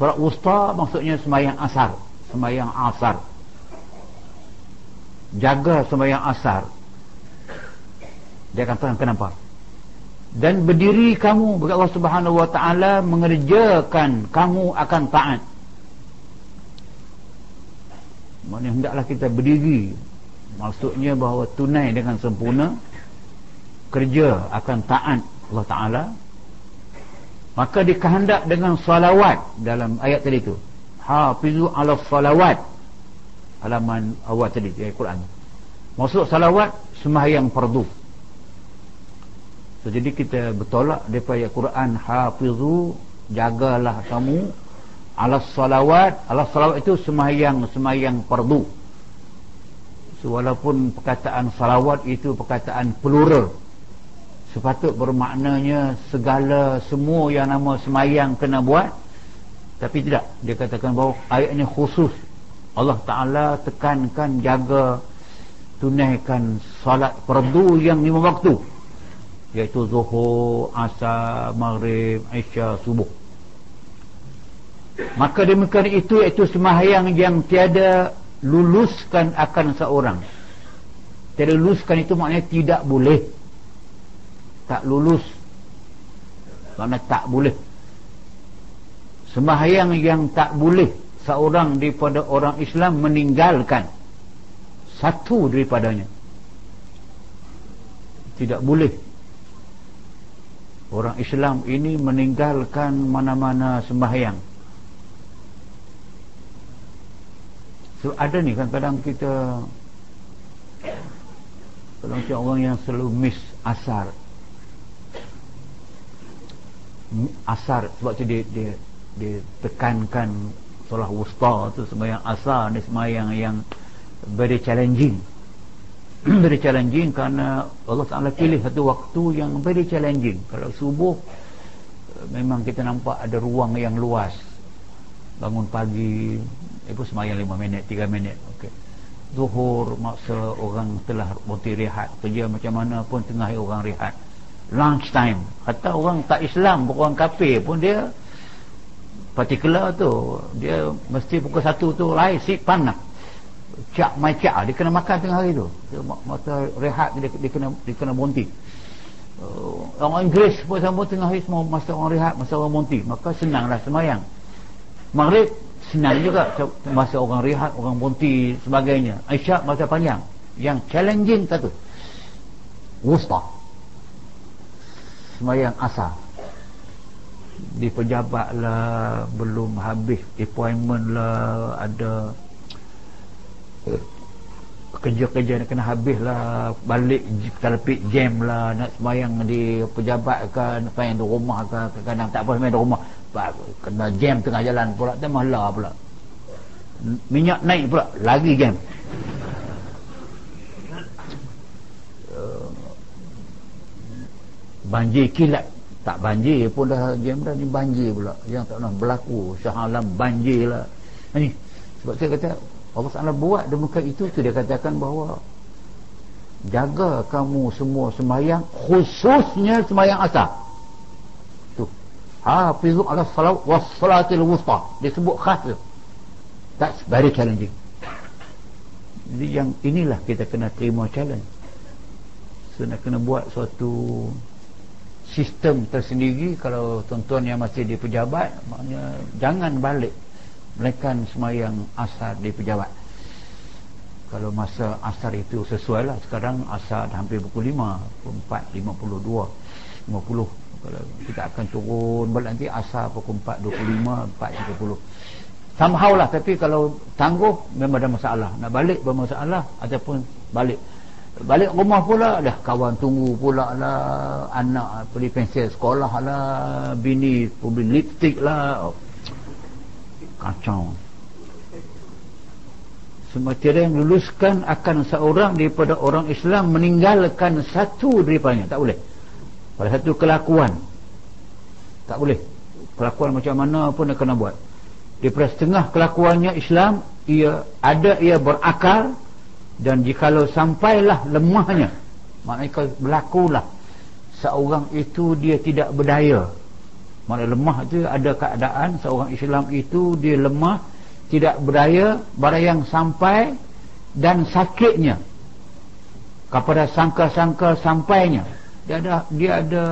Salat wusta maksudnya semayang asar semayang asar. Jaga semayang asar. Dia kata kenapa dan berdiri kamu bagi Allah subhanahu wa ta'ala mengerjakan kamu akan taat. Maknanya hendaklah kita berdiri? Maksudnya bahawa tunai dengan sempurna kerja akan taat Allah ta'ala. Maka dikehendak dengan salawat dalam ayat tadi itu hafizu ala salawat. Halaman awal tadi di Al-Quran maksud salawat sembahyang fardu so, jadi kita bertolak daripada Al-Quran hafizu jagalah kamu ala salawat. Ala salawat itu sembahyang sembahyang fardu so, walaupun perkataan salawat itu perkataan plural sepatut bermaknanya segala semua yang nama semayang kena buat tapi tidak. Dia katakan bahawa ayat ini khusus. Allah Ta'ala tekankan jaga tunaikan salat perdu yang lima waktu iaitu zuhur, asar, maghrib, isya, subuh. Maka demikian itu iaitu semahyang yang tiada luluskan akan seorang. Tiada luluskan itu maknanya tidak boleh. Tak lulus. Kerana tak boleh. Sembahyang yang tak boleh seorang daripada orang Islam meninggalkan satu daripadanya. Tidak boleh orang Islam ini meninggalkan mana-mana sembahyang. So ada ni kan kadang kita kalau macam orang yang selalu miss asar. Asar sebab tu dia, dia ditekankan solah wusta tu sembahyang asar ni sembahyang yang very challenging very challenging kerana Allah Ta'ala pilih satu waktu yang very challenging. Kalau subuh memang kita nampak ada ruang yang luas. Bangun pagi itu sembahyang 5 minit 3 minit. Okay. zuhur maksa orang telah berhenti rehat kerja macam mana pun tengah orang rehat. Lunch time. Kata orang tak Islam orang kafir pun dia particular tu dia mesti pukul satu tu lain si panak cak mai cak dia kena makan tengah hari tu. Dia mata rehat dia, dia kena dia kena bonti uh, orang Inggeris pun sama tengah hari semua masa orang rehat masa orang bonti maka senanglah semayang. Maghrib senang juga masa orang rehat orang bonti sebagainya. Isyak masa panjang. Yang challenging satu. Wusta. Semayang asar. Di pejabat lah belum habis appointment lah ada kerja-kerja nak kena habis lah balik telepik jam lah nak semayang di pejabat ke nak semayang di rumah ke kadang tak apa semayang di rumah. Kena jam tengah jalan pula tak malah pula. Minyak naik pula lagi jam. Uh, banjir kilat. Tak banjir pun dah jam dah ni banjir pula. Yang tak pernah berlaku syahalam banjir lah. Ni sebab saya kata Allah Ta'ala buat demikian itu tu dia katakan bahawa jaga kamu semua semayang khususnya semayang asar. Tu. Hafizu ala salat wassalatil wusta. Dia sebut khas tu. That's very challenging. Jadi yang inilah kita kena terima challenge. So nak kena buat suatu sistem tersendiri kalau tuan-tuan yang masih di pejabat maknanya jangan balik melainkan semayang asar di pejabat. Kalau masa asar itu sesuai lah. Sekarang asar dah hampir pukul 5 pukul 4, 52 50 kalau kita akan turun balik nanti asar pukul 4, 25 4, 30 somehow lah tapi kalau tangguh memang ada masalah. Nak balik bermasalah ataupun balik. Balik rumah pula dah kawan tunggu pula lah. Anak pergi pensel sekolah lah. Bini pergi lipstick lah kacau. Semacam yang luluskan akan seorang daripada orang Islam meninggalkan satu daripadanya. Tak boleh. Pada satu kelakuan. Tak boleh. Kelakuan macam mana pun dia kena buat. Daripada setengah kelakuannya Islam ia ada ia berakal dan jikalau sampailah lemahnya maknanya berlakulah. Seorang itu dia tidak berdaya mana lemah itu ada keadaan seorang Islam itu dia lemah tidak berdaya barang yang sampai dan sakitnya. Kepada sangka-sangka sampainya. Dia ada dia ada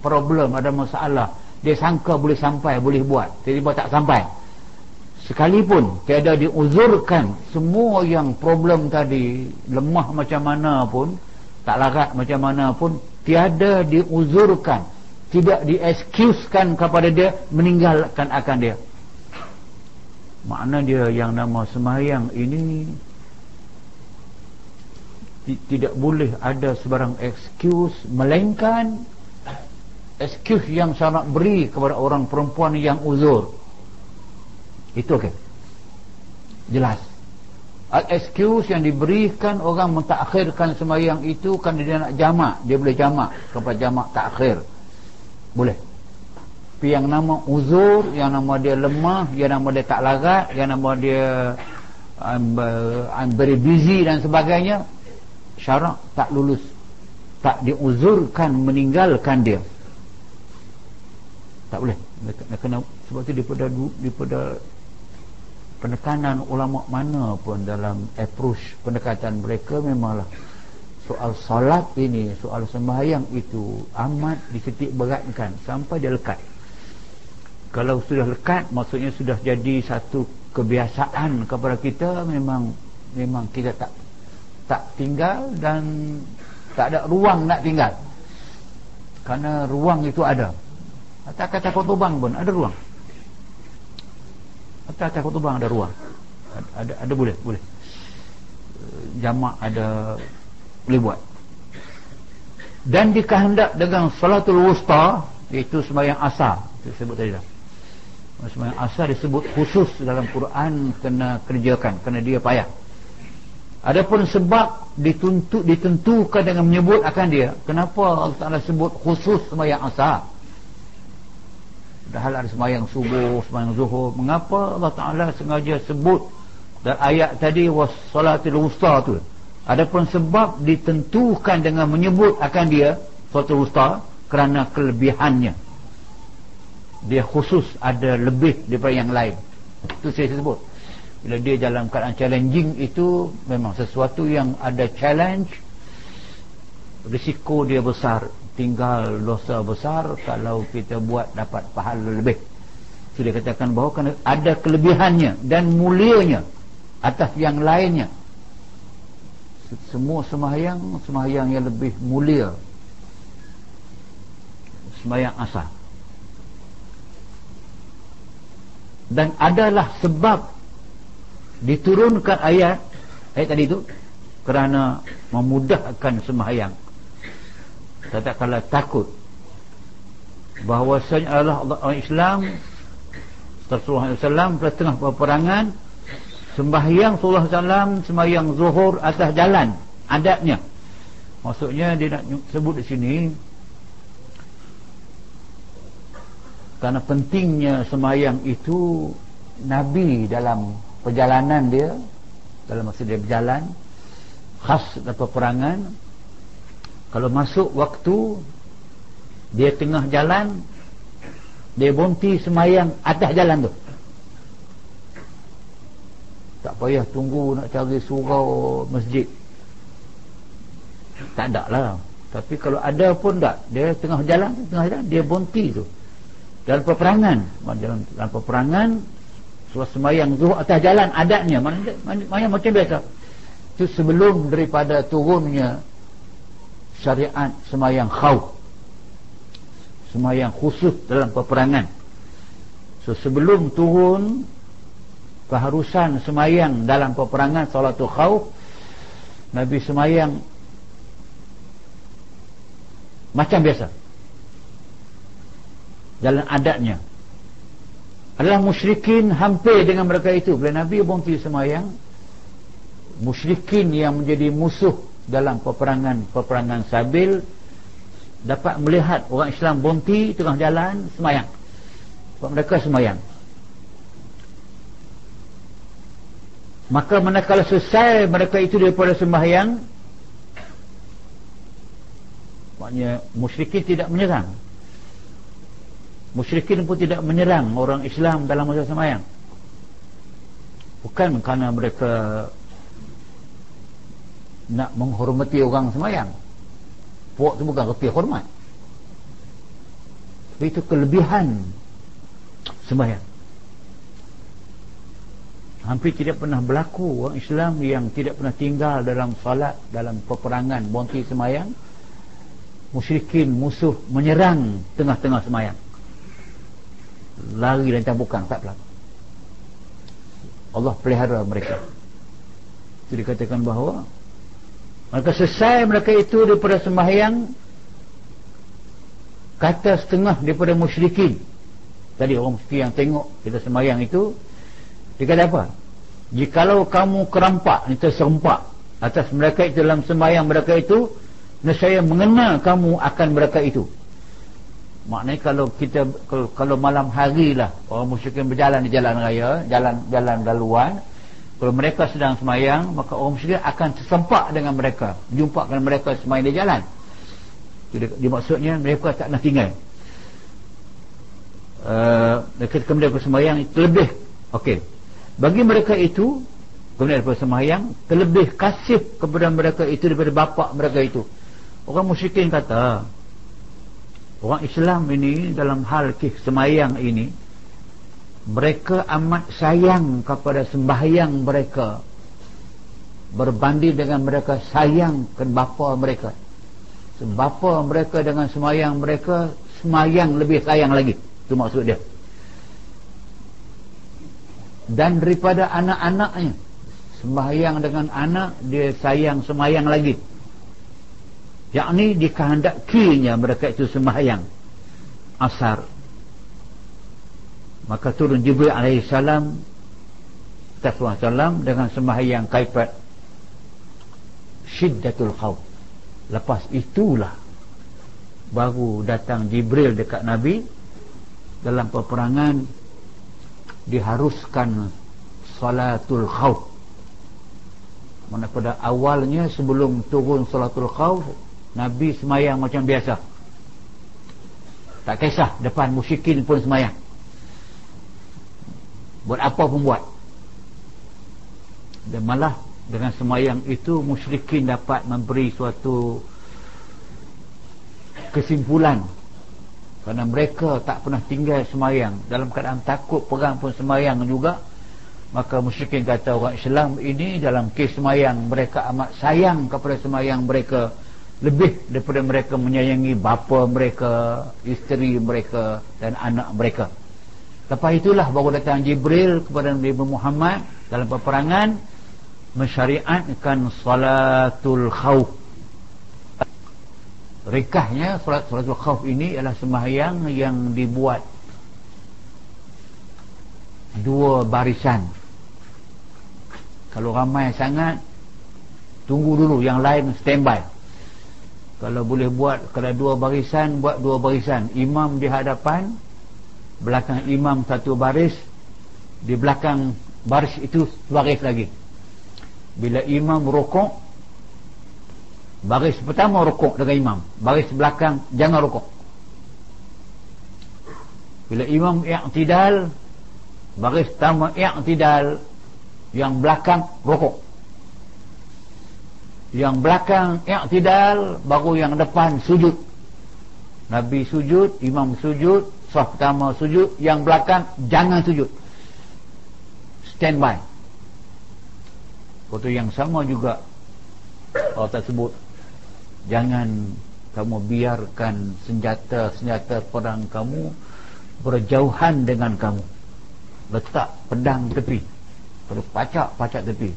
problem ada masalah. Dia sangka boleh sampai boleh buat. Tiba-tiba tak sampai. Sekalipun tiada diuzurkan semua yang problem tadi lemah macam mana pun tak larat macam mana pun tiada diuzurkan tidak diekskuskan kepada dia meninggalkan akan dia. Makna dia yang nama semayang ini tidak boleh ada sebarang excuse melainkan excuse yang sangat beri kepada orang perempuan yang uzur. Itu okey. Jelas. Excuse yang diberikan orang mentakhirkan semayang itu kan dia nak jamak. Dia boleh jamak kepada jamak takhir boleh. Tapi yang nama uzur yang nama dia lemah yang nama dia tak larat yang nama dia I'm, uh, I'm very busy dan sebagainya syarak tak lulus. Tak diuzurkan meninggalkan dia. Tak boleh. Dia kena sebab itu daripada, daripada penekanan ulama mana pun dalam approach pendekatan mereka memanglah soal solat ini soal sembahyang itu amat dititik beratkan sampai dia lekat. Kalau sudah lekat maksudnya sudah jadi satu kebiasaan kepada kita memang memang kita tak tak tinggal dan tak ada ruang nak tinggal. Kerana ruang itu ada. Atas kata khutubang pun ada ruang. Atas kata khutubang ada ruang. Ada, ada, ada boleh boleh. Jamak ada boleh buat. Dan dikehendak dengan salatul wusta iaitu sembahyang asar. Itu sebut tadi dah. Sembahyang asar disebut khusus dalam Quran kena kerjakan kerana dia payah. Adapun sebab dituntut ditentukan dengan menyebut akan dia kenapa Allah Ta'ala sebut khusus sembahyang asar? Padahal ada sembahyang subuh sembahyang zuhur. Mengapa Allah Ta'ala sengaja sebut dan ayat tadi was salatul wusta tu Adapun sebab ditentukan dengan menyebut akan dia suatu usta kerana kelebihannya. Dia khusus ada lebih daripada yang lain. Itu saya sebut. Bila dia dalam keadaan challenging itu memang sesuatu yang ada challenge risiko dia besar tinggal dosa besar kalau kita buat dapat pahala lebih. Sudah katakan bahawa ada kelebihannya dan mulianya atas yang lainnya semua sembahyang sembahyang yang lebih mulia. Sembahyang asal. Dan adalah sebab diturunkan ayat ayat tadi tu kerana memudahkan sembahyang tak kalau takut. Bahawasanya Allah, Islam Rasulullah SAW pada tengah peperangan sembahyang Rasulullah SAW sembahyang zuhur atas jalan adatnya. Maksudnya dia nak sebut di sini kerana pentingnya sembahyang itu Nabi dalam perjalanan dia dalam masa dia berjalan khas dalam peperangan. Kalau masuk waktu dia tengah jalan dia berhenti semayang atas jalan tu tak payah tunggu nak cari surau masjid. Tak ada lah. Tapi kalau ada pun tak. Dia tengah jalan tengah jalan dia berhenti tu. Dalam peperangan. Dalam, dalam peperangan suara semayang tu atas jalan adatnya. Mana, macam biasa. Itu sebelum daripada turunnya syariat semayang khawf semayang khusus dalam peperangan. So sebelum turun keharusan semayang dalam peperangan salatul khawf Nabi semayang macam biasa. Jalan adatnya. Adalah musyrikin hampir dengan mereka itu. Bila Nabi berhenti semayang musyrikin yang menjadi musuh dalam peperangan-peperangan Sabil dapat melihat orang Islam bonti tengah jalan semayang. Sebab mereka semayang maka manakala selesai mereka itu daripada sembahyang maknanya musyrikin tidak menyerang. Musyrikin pun tidak menyerang orang Islam dalam masa semayang bukan kerana mereka nak menghormati orang semayang puak tu bukan reti hormat. Tapi itu kelebihan semayang hampir tidak pernah berlaku orang Islam yang tidak pernah tinggal dalam salat dalam peperangan bonti semayang. Musyrikin musuh menyerang tengah-tengah semayang. Lari dan cambukan tak berlaku Allah pelihara mereka. Itu dikatakan bahawa Maka selesai mereka itu daripada sembahyang kata setengah daripada musyrikin. Tadi orang musyrik yang tengok kita sembahyang itu dia kata apa? Jikalau kamu kerampak, ni terserempak atas mereka itu dalam sembahyang mereka itu, saya mengenal kamu akan mereka itu. Maknanya kalau kita kalau, kalau malam hari lah orang musyrikin berjalan di jalan raya, jalan jalan laluan, kalau mereka sedang semayang maka orang musyrik akan tersempak dengan mereka jumpa dengan mereka semayang di jalan jadi, dia maksudnya mereka tak nak tinggal uh, ketika mereka semayang terlebih ok bagi mereka itu kemudian mereka semayang terlebih kasih kepada mereka itu daripada bapa mereka itu. Orang musyrikin kata orang Islam ini dalam hal kih semayang ini mereka amat sayang kepada sembahyang mereka. Berbanding dengan mereka sayang ke bapa mereka. Bapa mereka dengan sembahyang mereka sembahyang lebih sayang lagi. Itu maksud dia dan daripada anak-anaknya. Sembahyang dengan anak dia sayang sembahyang lagi. Yakni dikehendakinya mereka itu sembahyang. Asar. Maka turun Jibril AS Rasulullah SAW dengan sembahyang kaifat. Syiddatul khawf. Lepas itulah baru datang Jibril dekat Nabi dalam peperangan diharuskan salatul khawf. Mana pada awalnya sebelum turun salatul khawf Nabi semayang macam biasa. Tak kisah depan musyikin pun semayang. Buat apa pun buat. Dan malah dengan semayang itu musyrikin dapat memberi suatu kesimpulan kerana mereka tak pernah tinggal semayang. Dalam keadaan takut perang pun semayang juga maka musyrikin kata orang Islam ini dalam kes semayang mereka amat sayang kepada semayang mereka. Lebih daripada mereka menyayangi bapa mereka isteri mereka dan anak mereka. Lepas itulah baru datang Jibril kepada Nabi Muhammad dalam peperangan mensyariatkan salatul khawf rekahnya salat salatul khawf ini adalah sembahyang yang dibuat dua barisan. Kalau ramai sangat tunggu dulu yang lain standby. Kalau boleh buat kalau dua barisan buat dua barisan. Imam di hadapan belakang imam satu baris di belakang baris itu baris lagi. Bila imam rokok baris pertama rokok dengan imam. Baris belakang jangan rokok bila imam i'tidal baris pertama i'tidal yang belakang rokok yang belakang i'tidal baru yang depan sujud. Nabi sujud imam sujud sah pertama sujud yang belakang jangan sujud. Standby. Waktu yang sama juga Allah tersebut jangan kamu biarkan senjata-senjata perang kamu berjauhan dengan kamu. Letak pedang tepi perlu pacak-pacak tepi.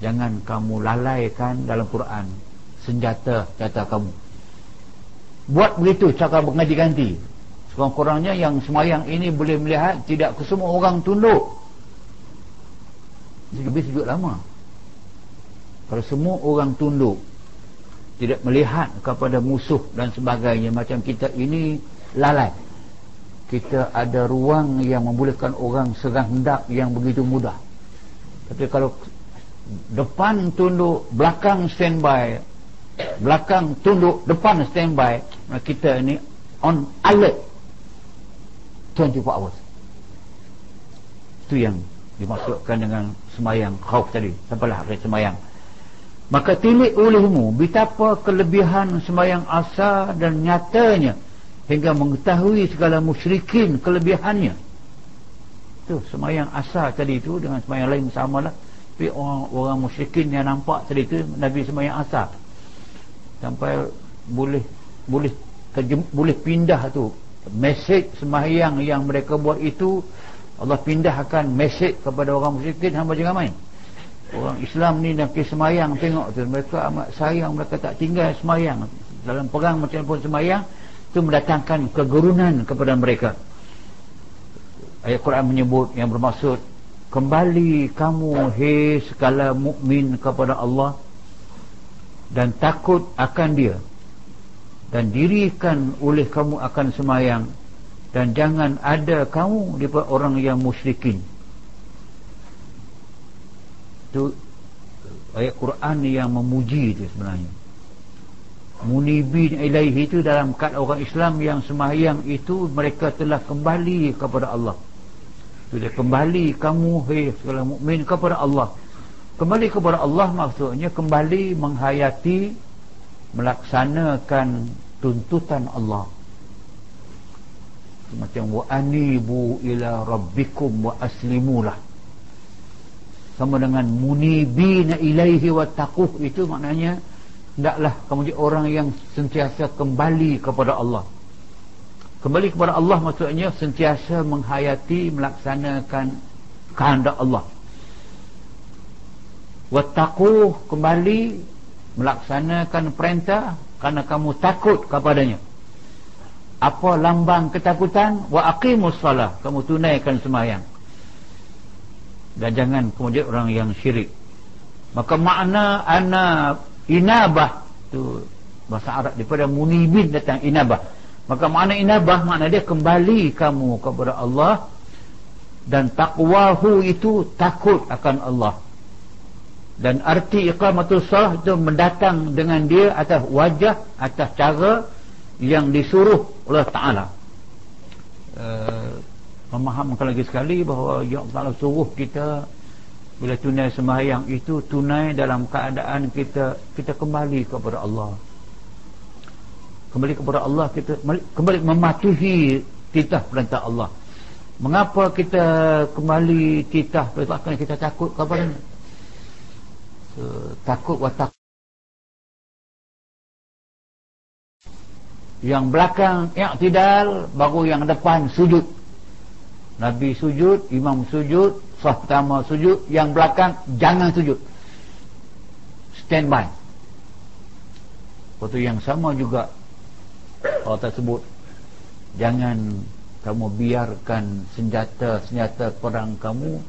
Jangan kamu lalaikan dalam Quran senjata-senjata kamu. Buat begitu cara berganti-ganti sekurang-kurangnya yang semayang ini boleh melihat tidak semua orang tunduk. Lebih sujud lama. Kalau semua orang tunduk tidak melihat kepada musuh dan sebagainya. Macam kita ini lalai. Kita ada ruang yang membolehkan orang serang hendak yang begitu mudah. Tapi kalau depan tunduk belakang standby belakang tunduk depan standby kita ini on alert 24 hours. Itu yang dimasukkan dengan semayang khauf tadi. Hari semayang maka tilik olehmu betapa kelebihan sembahyang asar dan nyatanya hingga mengetahui segala musyrikin kelebihannya. Tu sembahyang asar tadi tu dengan sembahyang lain sama lah tapi orang, orang musyrikin yang nampak tadi tu Nabi sembahyang asar sampai boleh boleh terjem, boleh pindah tu. Mesej sembahyang yang mereka buat itu Allah pindahkan mesej kepada orang musyrikin hamba jangan main orang Islam ni nak pergi semayang tengok tu. Mereka amat sayang mereka tak tinggal semayang. Dalam perang macam pun semayang tu mendatangkan kegurunan kepada mereka. Ayat Quran menyebut yang bermaksud kembali kamu hei segala mukmin kepada Allah dan takut akan dia dan dirikan oleh kamu akan semayang dan jangan ada kamu di orang yang musyrikin itu ayat Quran yang memuji itu sebenarnya. Munibin ilaihi itu dalam kat orang Islam yang semahyang itu mereka telah kembali kepada Allah. Sudah kembali kamu hei segala mukmin kepada Allah. Kembali kepada Allah maksudnya kembali menghayati melaksanakan tuntutan Allah. Macam wa anibu ila rabbikum wa aslimulah sama dengan munibina ilaihi wa taquh. Itu maknanya hendaklah kamu jadi orang yang sentiasa kembali kepada Allah. Kembali kepada Allah maksudnya sentiasa menghayati melaksanakan kehendak Allah. Wa taquh kembali melaksanakan perintah kerana kamu takut kepadanya. Apa lambang ketakutan? Wa aqimus salah. Kamu tunaikan sembahyang dan jangan kemudian orang yang syirik. Maka makna ana inabah. Tu bahasa Arab daripada munibin datang inabah. Maka makna inabah makna dia kembali kamu kepada Allah. Dan takwahu itu takut akan Allah. Dan arti iqamatul salah itu mendatang dengan dia atas wajah atas cara yang disuruh oleh Ta'ala. Uh, memahamkan lagi sekali bahawa Ya Allah suruh kita bila tunai sembahyang itu tunai dalam keadaan kita kita kembali kepada Allah. Kembali kepada Allah kita kembali mematuhi titah perintah Allah. Mengapa kita kembali titah? Perintah kita takut kepada uh, takut watak yang belakang i'tidal baru yang depan sujud Nabi sujud, imam sujud, sah pertama sujud yang belakang jangan sujud. Stand by. Waktu yang sama juga Allah tersebut. Jangan kamu biarkan senjata-senjata perang kamu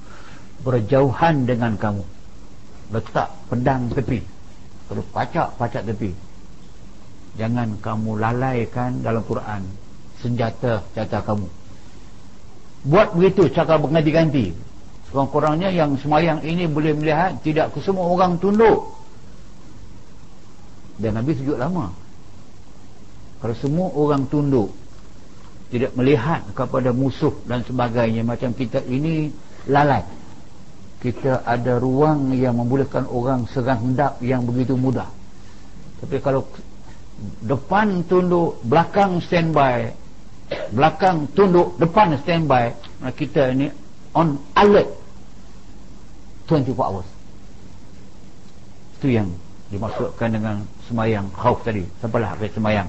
berjauhan dengan kamu. Letak pedang tepi. Terus pacak-pacak tepi. Jangan kamu lalaikan dalam Quran senjata-senjata kamu buat begitu cara berganti-ganti. Kurang-kurangnya yang semayang ini boleh melihat tidak semua orang tunduk. Dan Nabi sujud lama. Kalau semua orang tunduk tidak melihat kepada musuh dan sebagainya macam kita ini lalai kita ada ruang yang membolehkan orang serang hendak yang begitu mudah. Tapi kalau depan tunduk belakang standby belakang tunduk depan standby kita ini on alert. 24 hours. Itu yang dimaksudkan dengan semayang khauf tadi. Sampailah habis semayang.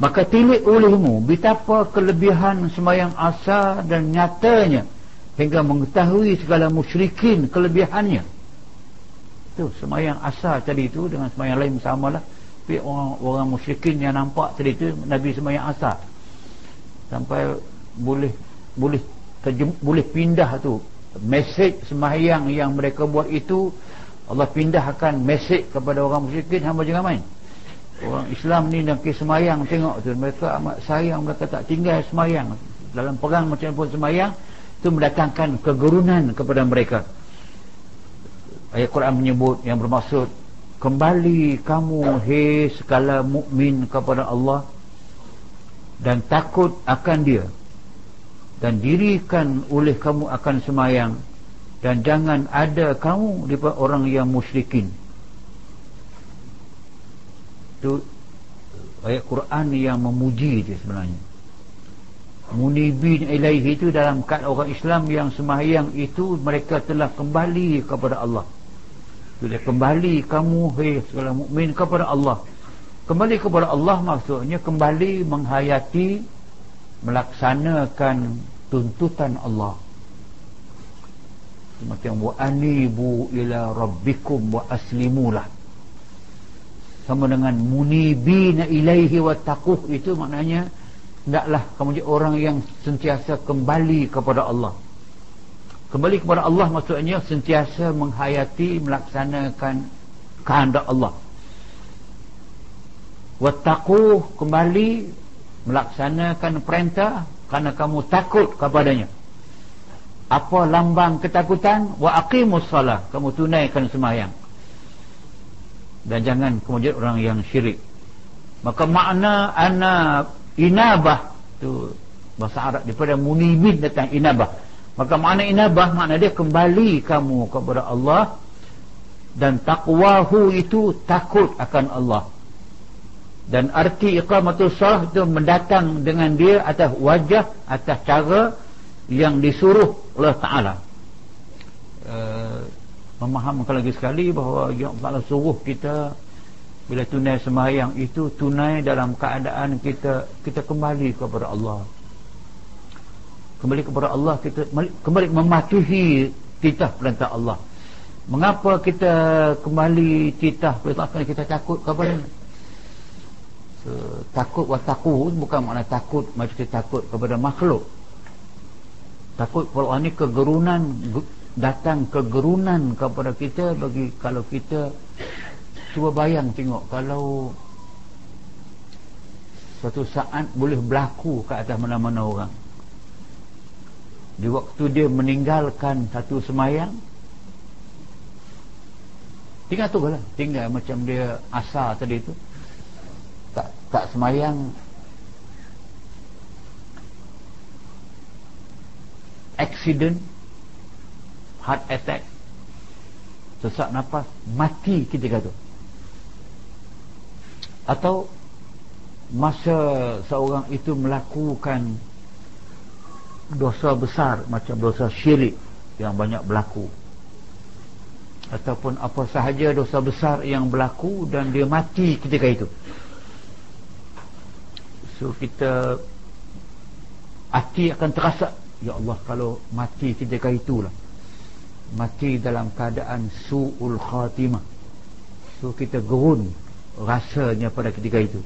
Maka tilik olehmu betapa kelebihan semayang asar dan nyatanya hingga mengetahui segala musyrikin kelebihannya. Tu semayang asar tadi itu dengan semayang lain sama lah tapi orang, orang musyrikin yang nampak tadi itu Nabi semayang asar sampai boleh boleh terjem, boleh pindah tu. Mesej semayang yang mereka buat itu Allah pindahkan mesej kepada orang musyrikin hamba jangan main. Orang Islam ni nak pergi semayang tengok tu mereka amat sayang mereka tak tinggal semayang. Dalam perang macam pun semayang itu mendatangkan kegerunan kepada mereka. Ayat Quran menyebut yang bermaksud kembali kamu hei sekala mukmin kepada Allah dan takut akan dia. Dan dirikan oleh kamu akan semayang. Dan jangan ada kamu di orang yang musyrikin. Itu ayat Quran yang memuji dia sebenarnya. Munibin ilaihi itu dalam kat orang Islam yang semahyang itu mereka telah kembali kepada Allah. Sudah kembali kamu hei segala mukmin kepada Allah kembali kepada Allah maksudnya kembali menghayati melaksanakan tuntutan Allah. Macam wa anibu ila rabbikum wa aslimulah. Sama dengan munibina ilaihi wa taquh itu maknanya hendaklah kamu jadi orang yang sentiasa kembali kepada Allah. Kembali kepada Allah maksudnya sentiasa menghayati melaksanakan kehendak Allah wa taquh kembali melaksanakan perintah kerana kamu takut kepadanya. Apa lambang ketakutan? Wa aqimus salah kamu tunaikan sembahyang dan jangan kemudian orang yang syirik. Maka makna ana inabah. Tu bahasa Arab daripada munibin datang inabah. Maka makna inabah makna dia kembali kamu kepada Allah. Dan takwahu itu takut akan Allah dan arti iqamatul salah itu mendatang dengan dia atas wajah atas cara yang disuruh oleh Ta'ala. Uh, memahamkan lagi sekali bahawa yang Allah suruh kita bila tunai sembahyang itu tunai dalam keadaan kita kita kembali kepada Allah. Kembali kepada Allah kita kembali mematuhi titah perintah Allah. Mengapa kita kembali titah? Perintah kita takut kepada so, takut wa takut bukan makna takut macam kita takut kepada makhluk. Takut kalau ini kegerunan datang kegerunan kepada kita bagi kalau kita cuba bayang tengok kalau suatu saat boleh berlaku ke atas mana-mana orang. Di waktu dia meninggalkan satu semayang tinggal tu lah tinggal macam dia asal tadi tu tak semayang. Accident heart attack. Sesak nafas mati ketika itu atau masa seorang itu melakukan dosa besar macam dosa syirik yang banyak berlaku. Ataupun apa sahaja dosa besar yang berlaku dan dia mati ketika itu so kita hati akan terasa ya Allah kalau mati ketika itulah. Mati dalam keadaan su'ul khatimah. So kita gerun rasanya pada ketika itu.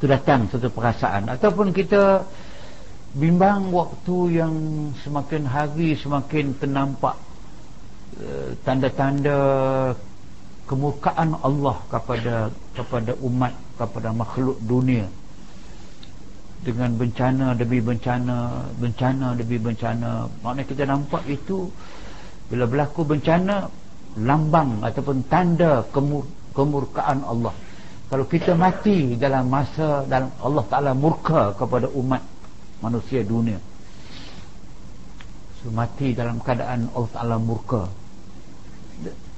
Itu datang satu perasaan. Ataupun kita bimbang waktu yang semakin hari semakin ternampak uh, tanda-tanda kemurkaan Allah kepada kepada umat kepada makhluk dunia dengan bencana demi bencana bencana demi bencana. Maknanya kita nampak itu bila berlaku bencana lambang ataupun tanda kemur, kemurkaan Allah. Kalau kita mati dalam masa dalam Allah Ta'ala murka kepada umat manusia dunia so, mati dalam keadaan Allah Ta'ala murka.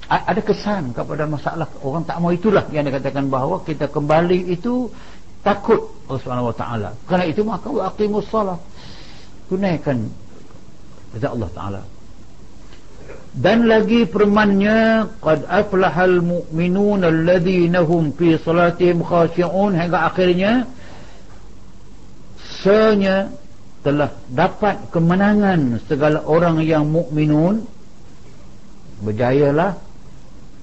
Ada kesan kepada masalah orang tak mau itulah yang dikatakan bahawa kita kembali itu takut Allah Subhanahu Wa Taala. Kerana itu maka aqimus salat. Tunaikan kepada Allah Taala. Dan lagi permannya qad aflahal mu'minun alladhina hum fi salatihim khashi'un hingga akhirnya senya telah dapat kemenangan segala orang yang mukminun berjayalah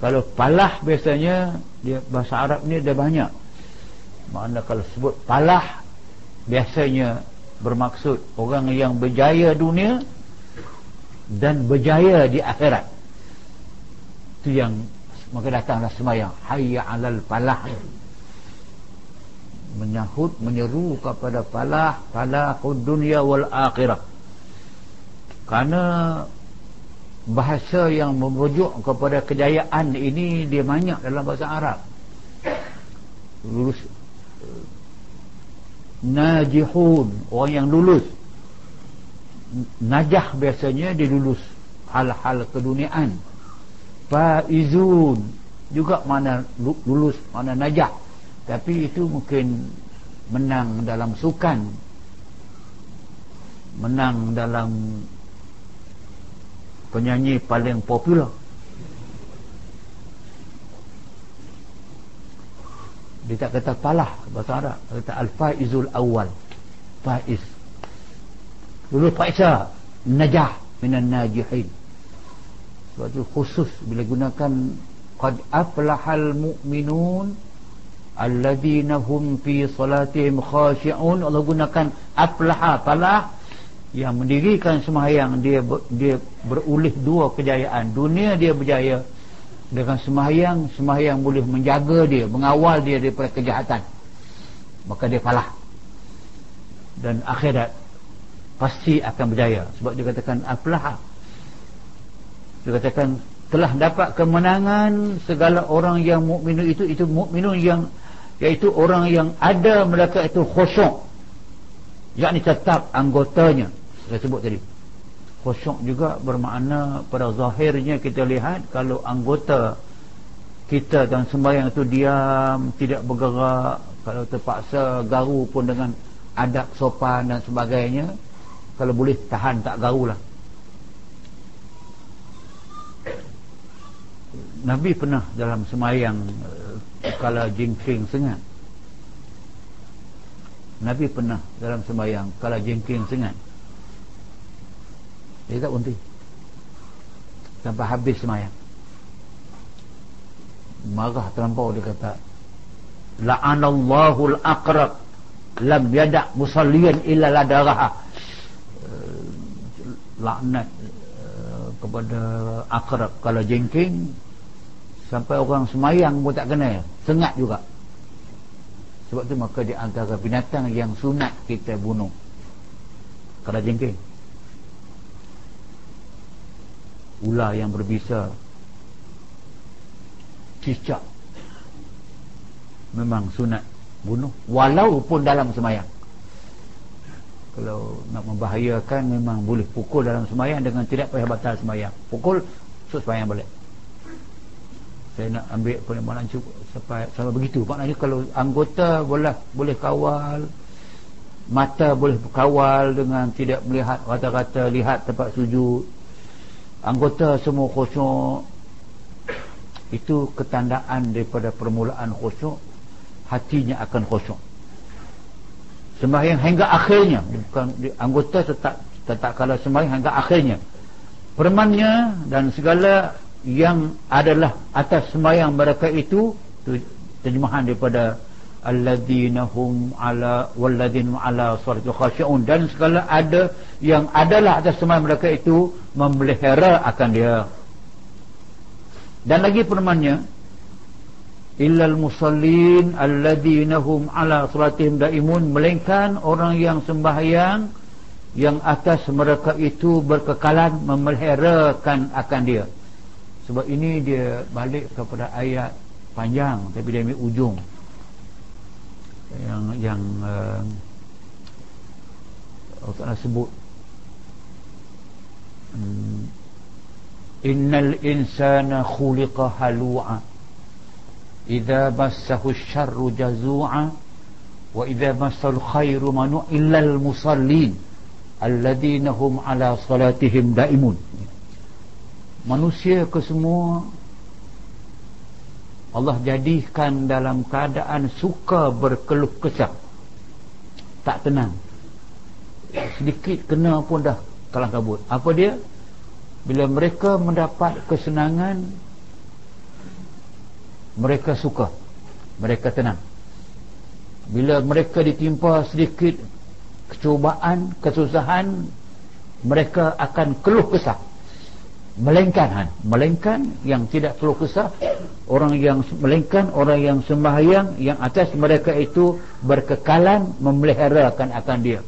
kalau palah biasanya dia bahasa Arab ni dia banyak makna kalau sebut palah biasanya bermaksud orang yang berjaya dunia dan berjaya di akhirat. Itu yang maka datanglah semayang. Hayya alal palah menyahut menyeru kepada palah palah dunia wal akhirah. Kerana bahasa yang merujuk kepada kejayaan ini dia banyak dalam bahasa Arab. Lulus najihun orang yang lulus. Najah biasanya dia lulus hal-hal keduniaan. Faizun juga mana lulus mana najah. Tapi itu mungkin menang dalam sukan. Menang dalam penyanyi paling popular dia tak kata palah bahasa Arab. Dia kata al-faizul awal faiz. Dulu faizah najah minan najihin. Sebab itu khusus bila gunakan qad aflahal mu'minun alladhina hum fi salatihim khashi'un. Allah gunakan aflaha palah yang mendirikan sembahyang. Dia dia berulih dua kejayaan. Dunia dia berjaya dengan sembahyang sembahyang boleh menjaga dia mengawal dia daripada kejahatan. Maka dia falah. Dan akhirat pasti akan berjaya. Sebab dia katakan aflah dia katakan telah dapat kemenangan segala orang yang mukmin itu itu mukminun yang iaitu orang yang ada mereka itu khusyuk. Yakni tetap anggotanya. Saya sebut tadi khusyuk juga bermakna pada zahirnya kita lihat kalau anggota kita dan sembahyang itu diam tidak bergerak kalau terpaksa garu pun dengan adab sopan dan sebagainya kalau boleh tahan tak garu lah Nabi pernah dalam sembahyang uh, kala jingking sengat. Nabi pernah dalam sembahyang kala jingking sengat dia tak berhenti. Sampai habis semayang. Marah terlampau dia kata la'anallahu al-aqrab. Lam yada' musallian illa ladaraha uh, laknat uh, kepada akrab kalau jengking sampai orang semayang pun tak kena. Sengat juga. Sebab tu maka di antara binatang yang sunat kita bunuh. Kalau jengking ular yang berbisa. Cicak. Memang sunat bunuh. Walaupun dalam semayang. Kalau nak membahayakan memang boleh pukul dalam semayang dengan tidak payah batal semayang. Pukul so semayang balik. Saya nak ambil cukup sampai, sampai begitu. Maknanya kalau anggota boleh boleh kawal mata boleh kawal dengan tidak melihat rata-rata lihat tempat sujud anggota semua khusyuk itu ketandaan daripada permulaan khusyuk hatinya akan khusyuk sembahyang hingga akhirnya bukan anggota tetap tetap kalau sembahyang hingga akhirnya. Permannya dan segala yang adalah atas semayang mereka itu terjemahan daripada alladzina hum ala walladzina ala salatu khashi'un. Dan segala ada yang adalah atas semayang mereka itu memelihara akan dia. Dan lagi permannya illal musallin alladzina hum ala salatihim daimun. Melainkan orang yang sembahyang yang atas mereka itu berkekalan memeliharakan akan dia. Sebab ini dia balik kepada ayat panjang tapi dia ambil ujung yang yang uh, Allah Ta'ala sebut? Hmm, innal insana khuliqa halu'a. Idza massahu syarru jazu'a wa idza massal khairu manu illal musallin alladhina hum ala salatihim daimun. Manusia ke semua Allah jadikan dalam keadaan suka berkeluh kesah. Tak tenang. Sedikit kena pun dah kalang kabut. Apa dia? Bila mereka mendapat kesenangan mereka suka. Mereka tenang. Bila mereka ditimpa sedikit kecubaan, kesusahan mereka akan keluh kesah. Melengkan melengkan yang tidak keluh kesah orang yang melengkan orang yang sembahyang yang atas mereka itu berkekalan memeliharakan akan dia.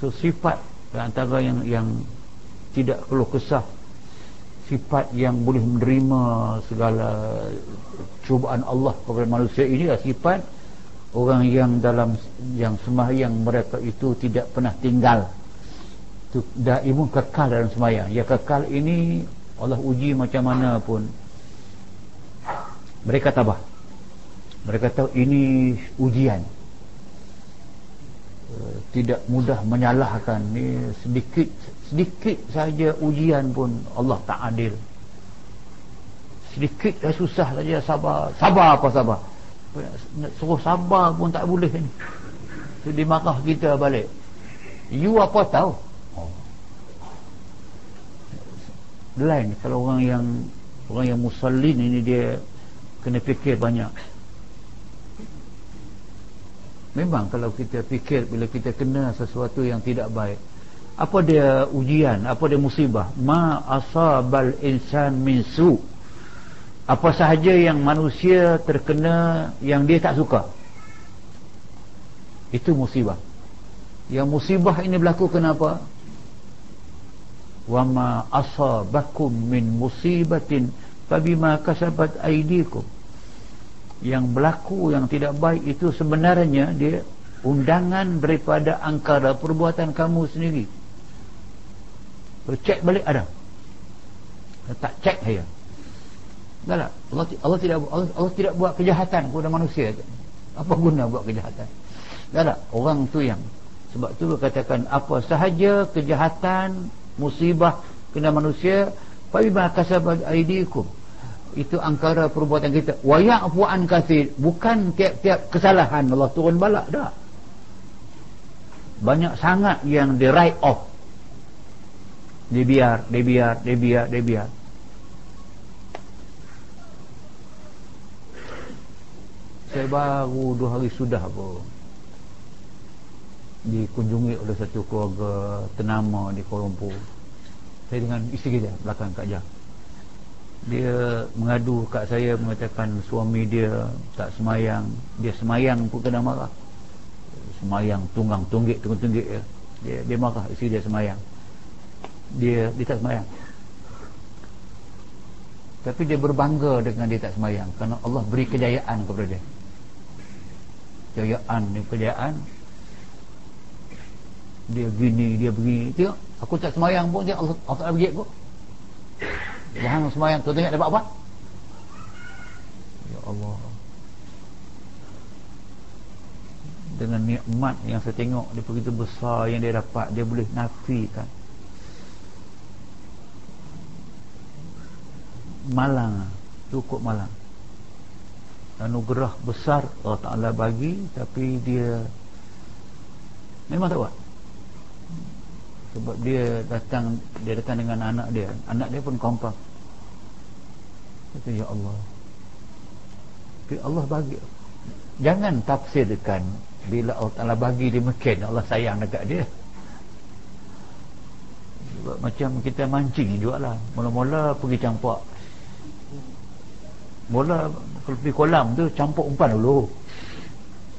So sifat antara yang yang tidak keluh kesah sifat yang boleh menerima segala cubaan Allah kepada manusia ini adalah sifat orang yang dalam yang sembahyang mereka itu tidak pernah tinggal. Itu daimun kekal dalam sembahyang. Ya kekal ini Allah uji macam mana pun mereka tabah mereka tahu ini ujian. Eh, tidak mudah menyalahkan. Ni sedikit sedikit saja ujian pun Allah tak adil. Sedikit dah susah saja sabar. Sabar apa sabar? Nak suruh sabar pun tak boleh ni. So, dia marah kita balik. You apa tahu? Oh. lain kalau orang yang orang yang musallin ini dia kena fikir banyak. Memang kalau kita fikir bila kita kena sesuatu yang tidak baik apa dia ujian? Apa dia musibah? Ma asabal insan min su' apa sahaja yang manusia terkena yang dia tak suka. Itu musibah. Yang musibah ini berlaku kenapa? Wa ma asabakum min musibatin fabima kasabat aydikum. Yang berlaku yang tidak baik itu sebenarnya dia undangan daripada angkara perbuatan kamu sendiri. Cek balik ada tak cek saya tak Allah, Allah tidak Allah, Allah tidak buat kejahatan kepada manusia. Apa guna buat kejahatan? Tak orang tu yang sebab tu katakan apa sahaja kejahatan musibah kena manusia fabima kasabat aidikum itu angkara perbuatan kita. Wa ya'fu an kathir. Bukan tiap-tiap kesalahan Allah turun balak dah. Banyak sangat yang di write off. Dia biar dia biar dia biar dia biar. Saya baru dua hari sudah apa. Dikunjungi oleh satu keluarga tenama di Kuala Lumpur. Saya dengan isteri dia belakang Kak Jah dia mengadu kat saya mengatakan suami dia tak semayang. Dia semayang pun kena marah. Semayang tunggang tunggik tunggang tunggik ya. dia, dia marah isteri dia semayang. Dia, dia tak semayang. Tapi dia berbangga dengan dia tak semayang kerana Allah beri kejayaan kepada dia. Kejayaan ni kejayaan. Dia gini dia begini tengok aku tak semayang pun dia Allah, Allah tak bagi aku jangan semayang. Kau tengok dapat apa? Ya Allah. Dengan nikmat yang saya tengok dia begitu besar yang dia dapat dia boleh nafikan. Malang cukup malang. Anugerah besar Allah Ta'ala bagi tapi dia memang tak buat sebab dia datang dia datang dengan anak dia. Anak dia pun kompak. Kata ya Allah. Tapi Allah bagi jangan tafsirkan bila Allah Ta'ala bagi dia mungkin Allah sayang dekat dia. Sebab macam kita mancing juga lah. Mula-mula pergi campak mula kalau pergi kolam tu campur umpan dulu.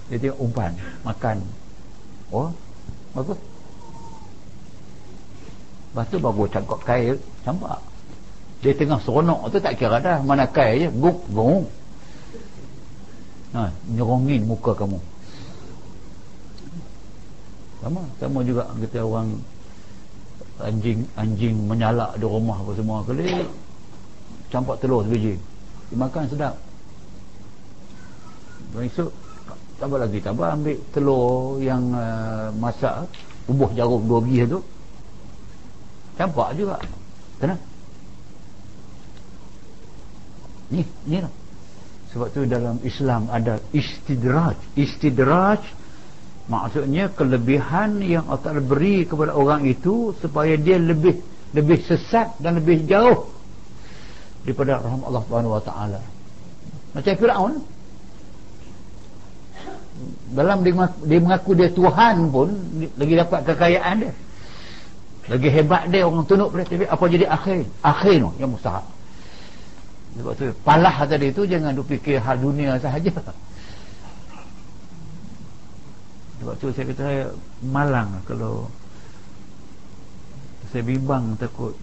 Dia tengok umpan makan. Oh bagus Lepas tu baru cangkap kail Campak. Dia tengah seronok tu tak kira dah. Mana kail je Guk Guk ha, Nyerongin muka kamu. Sama Sama juga kita orang Anjing Anjing menyalak di rumah apa semua. Kali Campak telur sebiji. Dimakan sedap. Besok Tambah lagi Tambah ambil telur Yang uh, masak Bubuh jarum dua biji tu campak juga kenapa ni ni lah. Sebab tu dalam Islam ada istidraj. Istidraj maksudnya kelebihan yang Allah beri kepada orang itu supaya dia lebih lebih sesat dan lebih jauh daripada rahmat Allah Subhanahu wa taala. Macam Firaun. Dalam dia mengaku dia Tuhan pun lagi dapat kekayaan dia lagi hebat dia orang tunduk pada TV. Apa jadi akhir? Akhir tu yang mustahak. Sebab tu palah tadi tu jangan duk fikir hal dunia sahaja. Sebab tu saya kata malang kalau saya bimbang takut.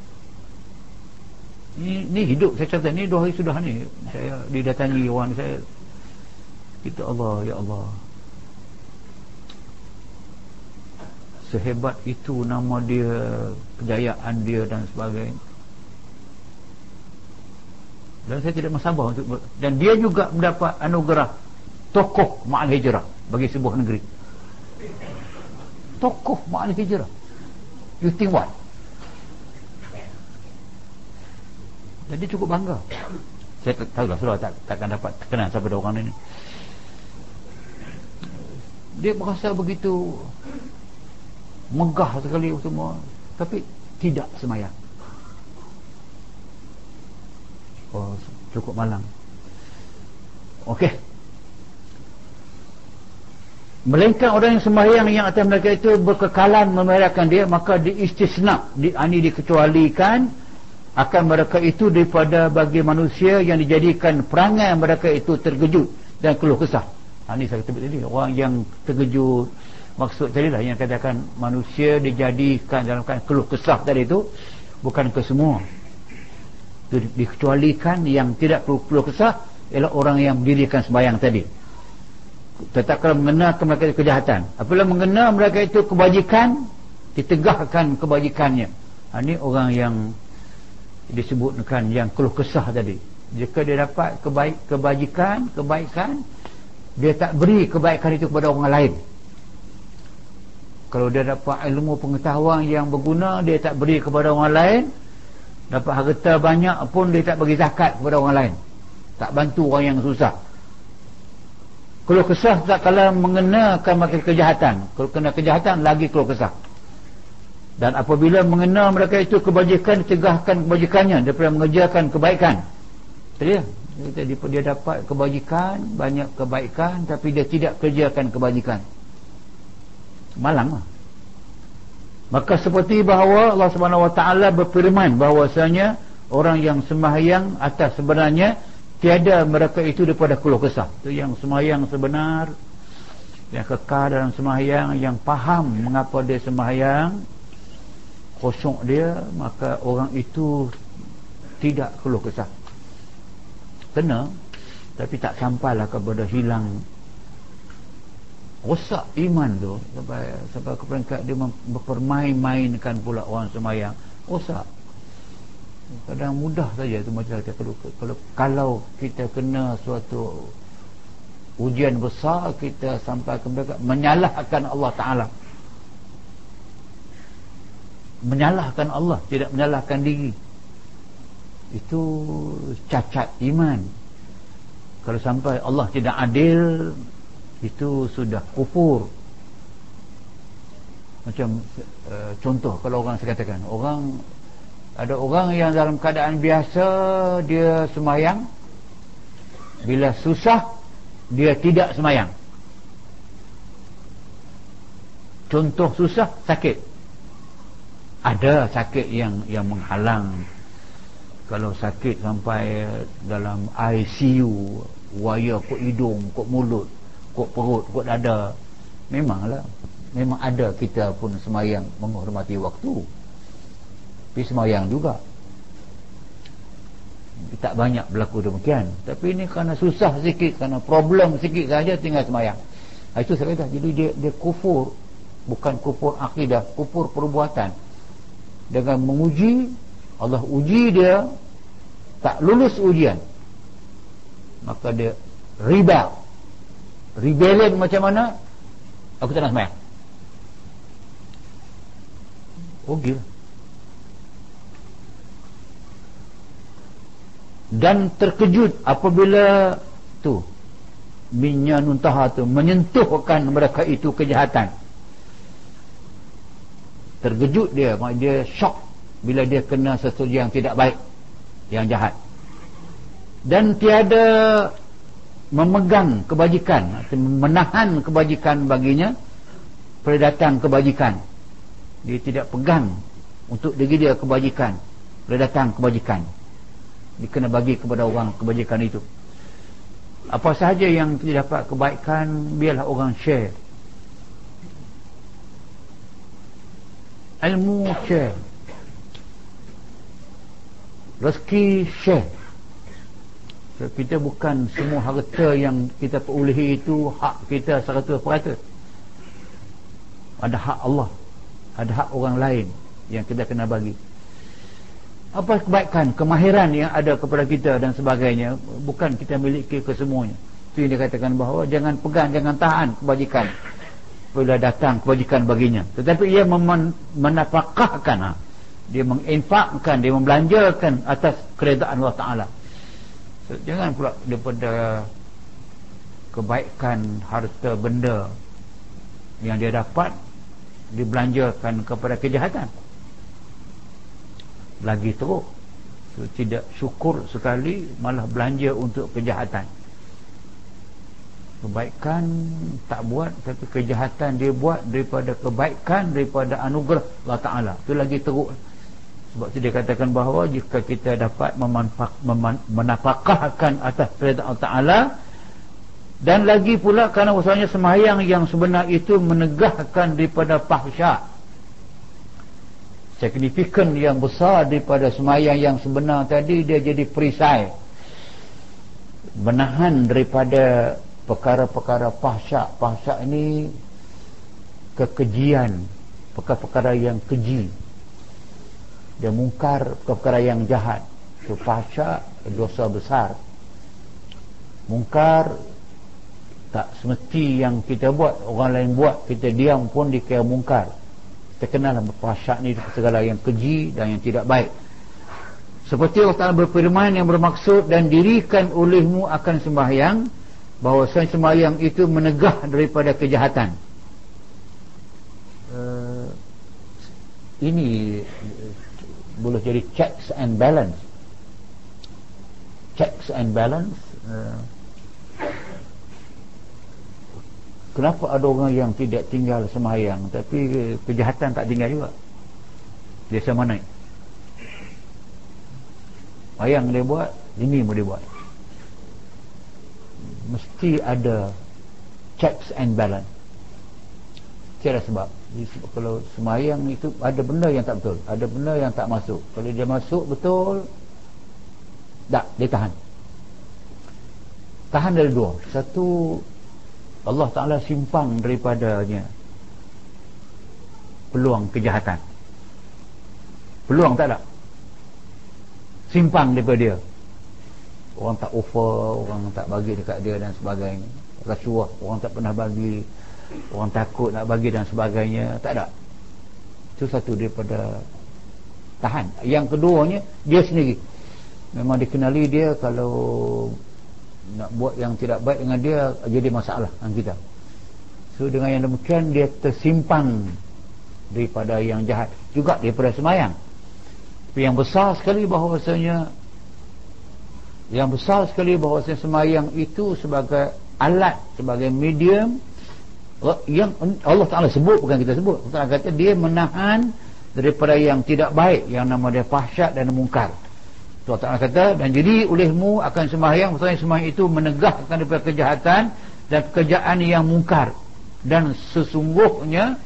Ni, ni hidup saya kata ni dua hari sudah ni. Saya didatangi orang saya kita Allah ya Allah sehebat itu nama dia kejayaan dia dan sebagainya. Dan saya tidak masalah untuk dan dia juga mendapat anugerah tokoh ma'al hijrah bagi sebuah negeri. Tokoh ma'al hijrah. You think what? Jadi cukup bangga. Saya tahu lah tak, takkan dapat kenal sampai orang ini. Dia berasa begitu megah sekali semua tapi tidak semayang oh cukup malang Okey. Melainkan orang yang sembahyang yang atas mereka itu berkekalan memerahkan dia maka diistisna di ani dikecualikan akan mereka itu daripada bagi manusia yang dijadikan perangai mereka itu terkejut dan keluh kesah. Ha, ini saya kata tadi orang yang terkejut maksud tadi lah yang katakan manusia dijadikan dalam keluh kesah tadi itu bukan ke semua. Itu dikecualikan yang tidak perlu keluh kesah ialah orang yang mendirikan sembahyang tadi. Tetap kalau mengenal mereka kejahatan. Apabila mengenal mereka itu kebajikan ditegahkan kebajikannya. Ha, ini orang yang disebutkan yang keluh kesah tadi. Jika dia dapat kebaik, kebajikan kebaikan dia tak beri kebaikan itu kepada orang lain kalau dia dapat ilmu pengetahuan yang berguna dia tak beri kepada orang lain. Dapat harta banyak pun dia tak bagi zakat kepada orang lain. Tak bantu orang yang susah. Kalau kesah tak kalau mengenakan makin kejahatan. Kalau kena kejahatan lagi kalau kesah. Dan apabila mengenal mereka itu kebajikan cegahkan kebajikannya. Daripada mengerjakan kebaikan. Dia, dia dapat kebajikan banyak kebaikan tapi dia tidak kerjakan kebajikan malang lah. maka seperti bahawa Allah Subhanahu Wa Taala berfirman bahawasanya orang yang sembahyang atas sebenarnya tiada mereka itu daripada keluh kesah itu yang sembahyang sebenar yang kekal dalam sembahyang yang faham mengapa dia sembahyang kosong dia maka orang itu tidak keluh kesah kena tapi tak sampailah kepada hilang rosak iman tu sampai sampai ke peringkat dia berpermain-mainkan pula orang semayang. Rosak. Kadang mudah saja tu macam kata kalau, kalau kalau kita kena suatu ujian besar kita sampai ke peringkat menyalahkan Allah Taala. Menyalahkan Allah tidak menyalahkan diri. Itu cacat iman. Kalau sampai Allah tidak adil itu sudah kufur. Macam uh, contoh kalau orang saya katakan orang ada orang yang dalam keadaan biasa dia semayang. Bila susah dia tidak semayang. Contoh susah sakit. Ada sakit yang yang menghalang. Kalau sakit sampai dalam ICU wire kok hidung kok mulut kok perut kok dada. Memanglah memang ada kita pun semayang menghormati waktu. Tapi semayang juga. Tak banyak berlaku demikian. Tapi ini kerana susah sikit kerana problem sikit saja tinggal semayang. Itu saya kata. Jadi dia, dia kufur. Bukan kufur akidah kufur perbuatan. Dengan menguji Allah uji dia tak lulus ujian maka dia riba rebellion macam mana? Aku tak nak semayang Oh gila. Dan terkejut apabila tu minyak nuntaha tu menyentuhkan mereka itu kejahatan. Terkejut dia dia shock bila dia kena sesuatu yang tidak baik yang jahat. Dan tiada memegang kebajikan menahan kebajikan baginya pada datang kebajikan. Dia tidak pegang untuk diri dia kebajikan bila datang kebajikan. Dia kena bagi kepada orang kebajikan itu. Apa sahaja yang tidak dapat kebaikan biarlah orang share. Ilmu share. Rezeki share kita bukan semua harta yang kita perolehi itu hak kita 100% ada hak Allah ada hak orang lain yang kita kena bagi. Apa kebaikan kemahiran yang ada kepada kita dan sebagainya bukan kita miliki kesemuanya. Itu yang dikatakan bahawa jangan pegang jangan tahan kebajikan. Bila datang kebajikan baginya. Tetapi ia menapakahkan ha. dia menginfakkan dia membelanjakan atas keredaan Allah Ta'ala jangan pula daripada kebaikan harta benda yang dia dapat dibelanjakan kepada kejahatan. Lagi teruk so, tidak syukur sekali malah belanja untuk kejahatan. Kebaikan tak buat tapi kejahatan dia buat daripada kebaikan daripada anugerah Allah Ta'ala. Itu lagi teruk sebab itu dia katakan bahawa jika kita dapat menapakahkan atas perintah Allah Ta'ala dan lagi pula kerana usahanya semayang yang sebenar itu menegahkan daripada pahsyak signifikan yang besar daripada semayang yang sebenar tadi dia jadi perisai menahan daripada perkara-perkara pahsyak pahsyak ini kekejian perkara-perkara yang keji dia mungkar perkara-perkara yang jahat. Itu pahsyak dosa besar. Mungkar tak semesti yang kita buat orang lain buat kita diam pun dikira mungkar. Kita kenal pasyak ni segala yang keji dan yang tidak baik. Seperti Allah Ta'ala berfirman yang bermaksud dan dirikan olehmu akan sembahyang bahawa sembahyang itu menegah daripada kejahatan. Uh, ini boleh jadi checks and balance. Checks and balance uh, kenapa ada orang yang tidak tinggal semayang tapi kejahatan tak tinggal juga? Dia sama naik. Semayang dia buat ini dia buat. Mesti ada checks and balance. Tiada sebab kalau semayang itu ada benda yang tak betul ada benda yang tak masuk. Kalau dia masuk betul tak dia tahan. Tahan dari dua. Satu Allah Ta'ala simpang daripadanya peluang kejahatan. Peluang tak ada. Simpang daripada dia. Orang tak offer orang tak bagi dekat dia dan sebagainya. Rasuah orang tak pernah bagi orang takut nak bagi dan sebagainya tak ada. Itu satu daripada tahan. Yang keduanya dia sendiri. Memang dikenali dia kalau nak buat yang tidak baik dengan dia jadi masalah dengan kita. So dengan yang demikian dia tersimpan daripada yang jahat. Juga daripada semayang. Tapi yang besar sekali bahawasanya yang besar sekali bahawasanya semayang itu sebagai alat sebagai medium yang Allah Ta'ala sebut bukan kita sebut. Allah Ta'ala kata dia menahan daripada yang tidak baik yang nama dia fahsyat dan mungkar. Allah Ta'ala kata dan jadi olehmu akan sembahyang. Maksudnya sembahyang itu menegahkan daripada kejahatan dan pekerjaan yang mungkar. Dan sesungguhnya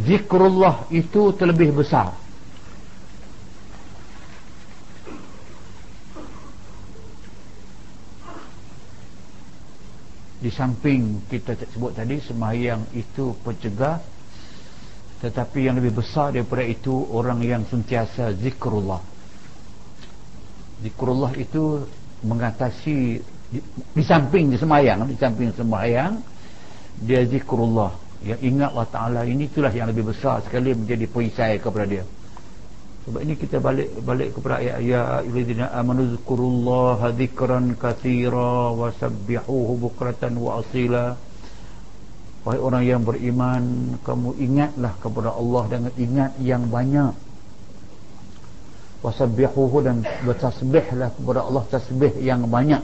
zikrullah itu terlebih besar di samping kita sebut tadi sembahyang itu pencegah. Tetapi yang lebih besar daripada itu orang yang sentiasa zikrullah. Zikrullah itu mengatasi di, di samping di semayang di samping semayang dia zikrullah. Yang ingat Allah Ta'ala ini itulah yang lebih besar sekali menjadi perisai kepada dia sebab ini kita balik balik kepada ayat ya ayyuhallazina amanu zkurullaha dzikran katsira wa sabbihuhu bukratan wa asila. Wahai orang yang beriman kamu ingatlah kepada Allah dengan ingat yang banyak. Wasabbihuhu dan bertasbihlah kepada Allah tasbih yang banyak.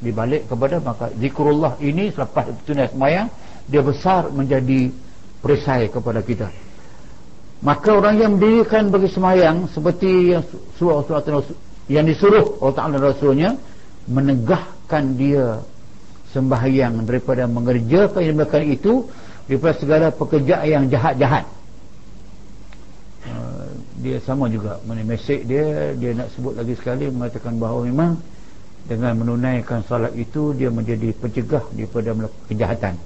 Dibalik kepada maka zikrullah ini selepas tunai semayang dia besar menjadi perisai kepada kita maka orang yang mendirikan bagi semayang seperti yang surah surah yang disuruh Allah Ta'ala Rasulnya menegahkan dia sembahyang daripada mengerjakan yang itu daripada segala pekerjaan yang jahat-jahat. Dia sama juga mesej dia dia nak sebut lagi sekali mengatakan bahawa memang dengan menunaikan salat itu dia menjadi pencegah daripada kejahatan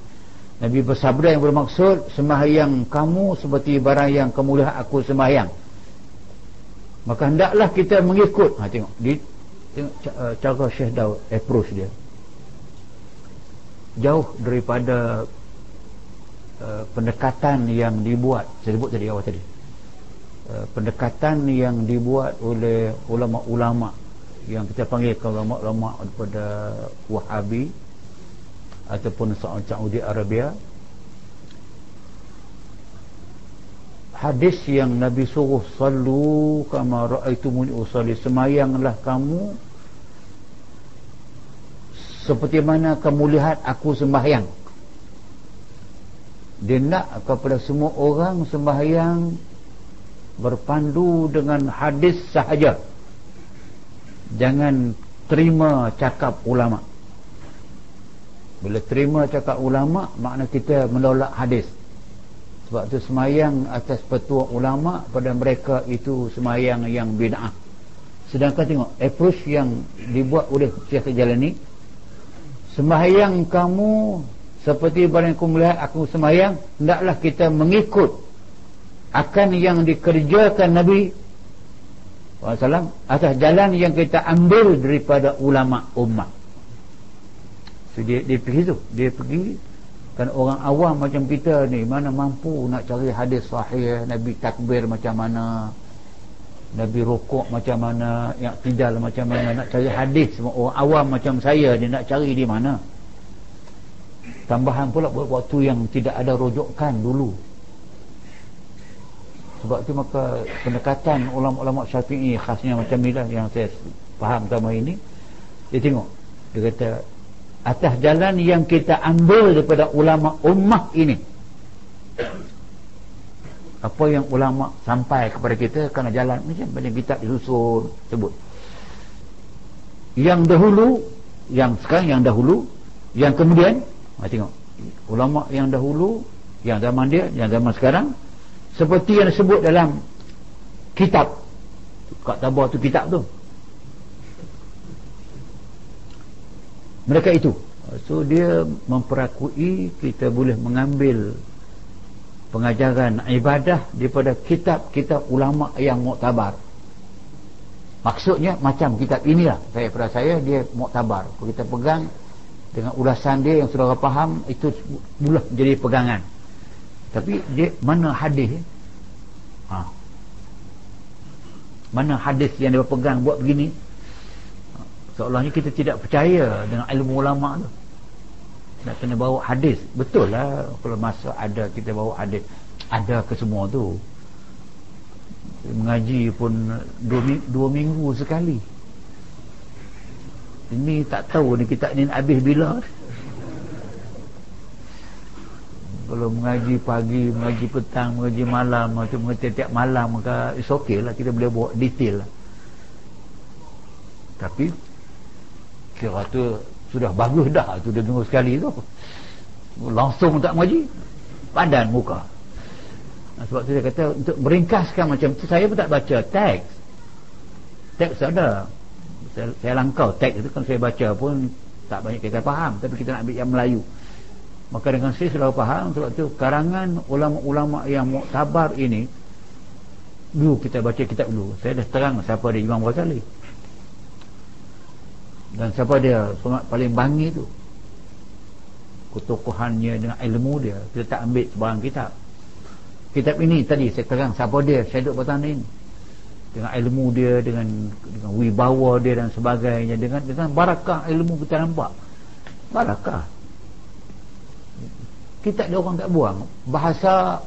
Nabi bersabda yang bermaksud sembahyang kamu seperti barang yang lihat aku sembahyang. Maka hendaklah kita mengikut. Ha, tengok di, tengok uh, cara Syekh Daud approach dia. Jauh daripada uh, pendekatan yang dibuat saya sebut tadi awal tadi. Eh, pendekatan yang dibuat oleh ulama-ulama yang kita panggil ulama-ulama daripada Wahabi ataupun Saudi Arabia hadis yang Nabi suruh sallu kama ra'aitumuni usalli semayanglah kamu seperti mana kamu lihat aku sembahyang. Dia nak kepada semua orang sembahyang berpandu dengan hadis sahaja. Jangan terima cakap ulama bila terima cakap ulama makna kita menolak hadis. Sebab tu semayang atas petua ulama pada mereka itu semayang yang bid'ah. Sedangkan tengok approach yang dibuat oleh Syekh Jalani semayang kamu seperti barang aku melihat aku semayang hendaklah kita mengikut akan yang dikerjakan Nabi SAW atas jalan yang kita ambil daripada ulama umat so, dia, dia pergi tu. Dia pergi kan orang awam macam kita ni mana mampu nak cari hadis sahih Nabi takbir macam mana Nabi rokok macam mana yang tidak macam mana nak cari hadis. Orang awam macam saya dia nak cari di mana. Tambahan pula waktu yang tidak ada rujukan dulu. Sebab tu maka pendekatan ulama-ulama syafi'i khasnya macam ni lah yang saya faham sama ini. Dia tengok. Dia kata atas jalan yang kita ambil daripada ulama ummah ini. Apa yang ulama sampai kepada kita kerana jalan. Macam banyak kitab disusun sebut. Yang dahulu yang sekarang yang dahulu yang kemudian ha, tengok. Ulama yang dahulu yang zaman dia yang zaman sekarang seperti yang disebut dalam kitab. Kat tabah tu kitab tu mereka itu. So dia memperakui kita boleh mengambil pengajaran ibadah daripada kitab-kitab ulama yang muktabar. Maksudnya macam kitab inilah. Saya pada saya dia muktabar. Kalau kita pegang dengan ulasan dia yang saudara faham itu boleh jadi pegangan. Tapi dia mana hadis? Ha. mana hadis yang dia pegang buat begini seolahnya kita tidak percaya dengan ilmu ulama tu. Nak kena bawa hadis. Betul lah kalau masa ada kita bawa hadis. Ada ke semua tu? Mengaji pun dua, dua minggu sekali. Ini tak tahu ni kita ni habis bila. Kalau mengaji pagi, mengaji petang, mengaji malam macam mengaji tiap malam maka it's okay lah. Kita boleh buat detail lah. Tapi kira tu sudah bagus dah tu dia tunggu sekali tu. Langsung tak mengaji padan muka. Sebab tu saya kata untuk meringkaskan macam tu saya pun tak baca teks. Teks ada. Saya, saya langkau teks itu kan saya baca pun tak banyak kita faham tapi kita nak ambil yang Melayu. Maka dengan saya sudah faham sebab tu karangan ulama-ulama yang muktabar ini dulu kita baca kitab dulu. Saya dah terang siapa dia Imam Ghazali dan siapa dia? Paling bangi tu. Ketokohannya dengan ilmu dia. Kita tak ambil sebarang kitab. Kitab ini tadi saya terang siapa dia? Saya duduk bertanda ini dengan ilmu dia dengan dengan wibawa dia dan sebagainya. Dengan dengan barakah ilmu kita nampak. Barakah. Kita ada orang tak buang. Bahasa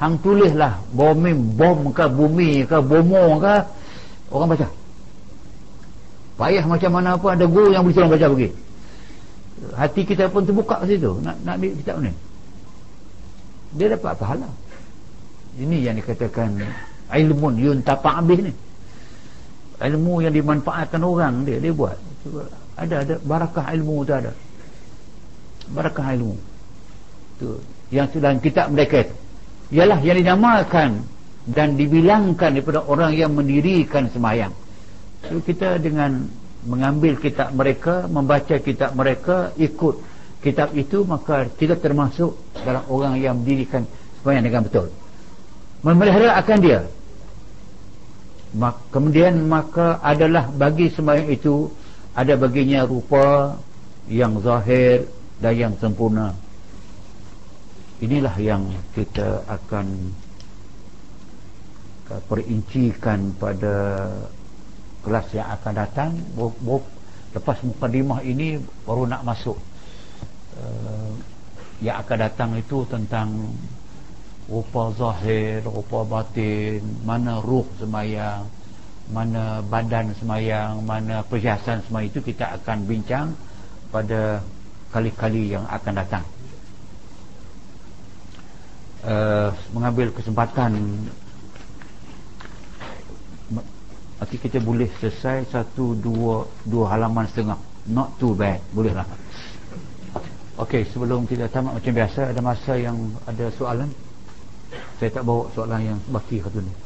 hang tulis lah bom bom ke bumi ke bomo ke. Orang baca payah macam mana pun ada guru yang boleh tolong baca pergi. Hati kita pun terbuka ke situ. Nak, nak ambil kitab ni. Dia dapat pahala. Ini yang dikatakan ilmu yun tapak habis ni. Ilmu yang dimanfaatkan orang dia dia buat. Ada ada barakah ilmu tu ada. Barakah ilmu. Itu yang dalam kitab mereka itu ialah yang dinamakan dan dibilangkan daripada orang yang mendirikan semayang so, kita dengan mengambil kitab mereka membaca kitab mereka ikut kitab itu maka kita termasuk dalam orang yang mendirikan semayang dengan betul. Memelihara akan dia. Kemudian maka adalah bagi semayang itu ada baginya rupa yang zahir dan yang sempurna. Inilah yang kita akan perincikan pada kelas yang akan datang lepas mukadimah ini baru nak masuk. Uh, yang akan datang itu tentang rupa zahir, rupa batin mana ruh semayang mana badan semayang mana perhiasan semayang. Itu kita akan bincang pada kali-kali yang akan datang. Uh, mengambil kesempatan nanti kita boleh selesai satu dua dua halaman setengah. Not too bad. Boleh lah. Ok sebelum kita tamat macam biasa ada masa yang ada soalan? Saya tak bawa soalan yang baki satu ni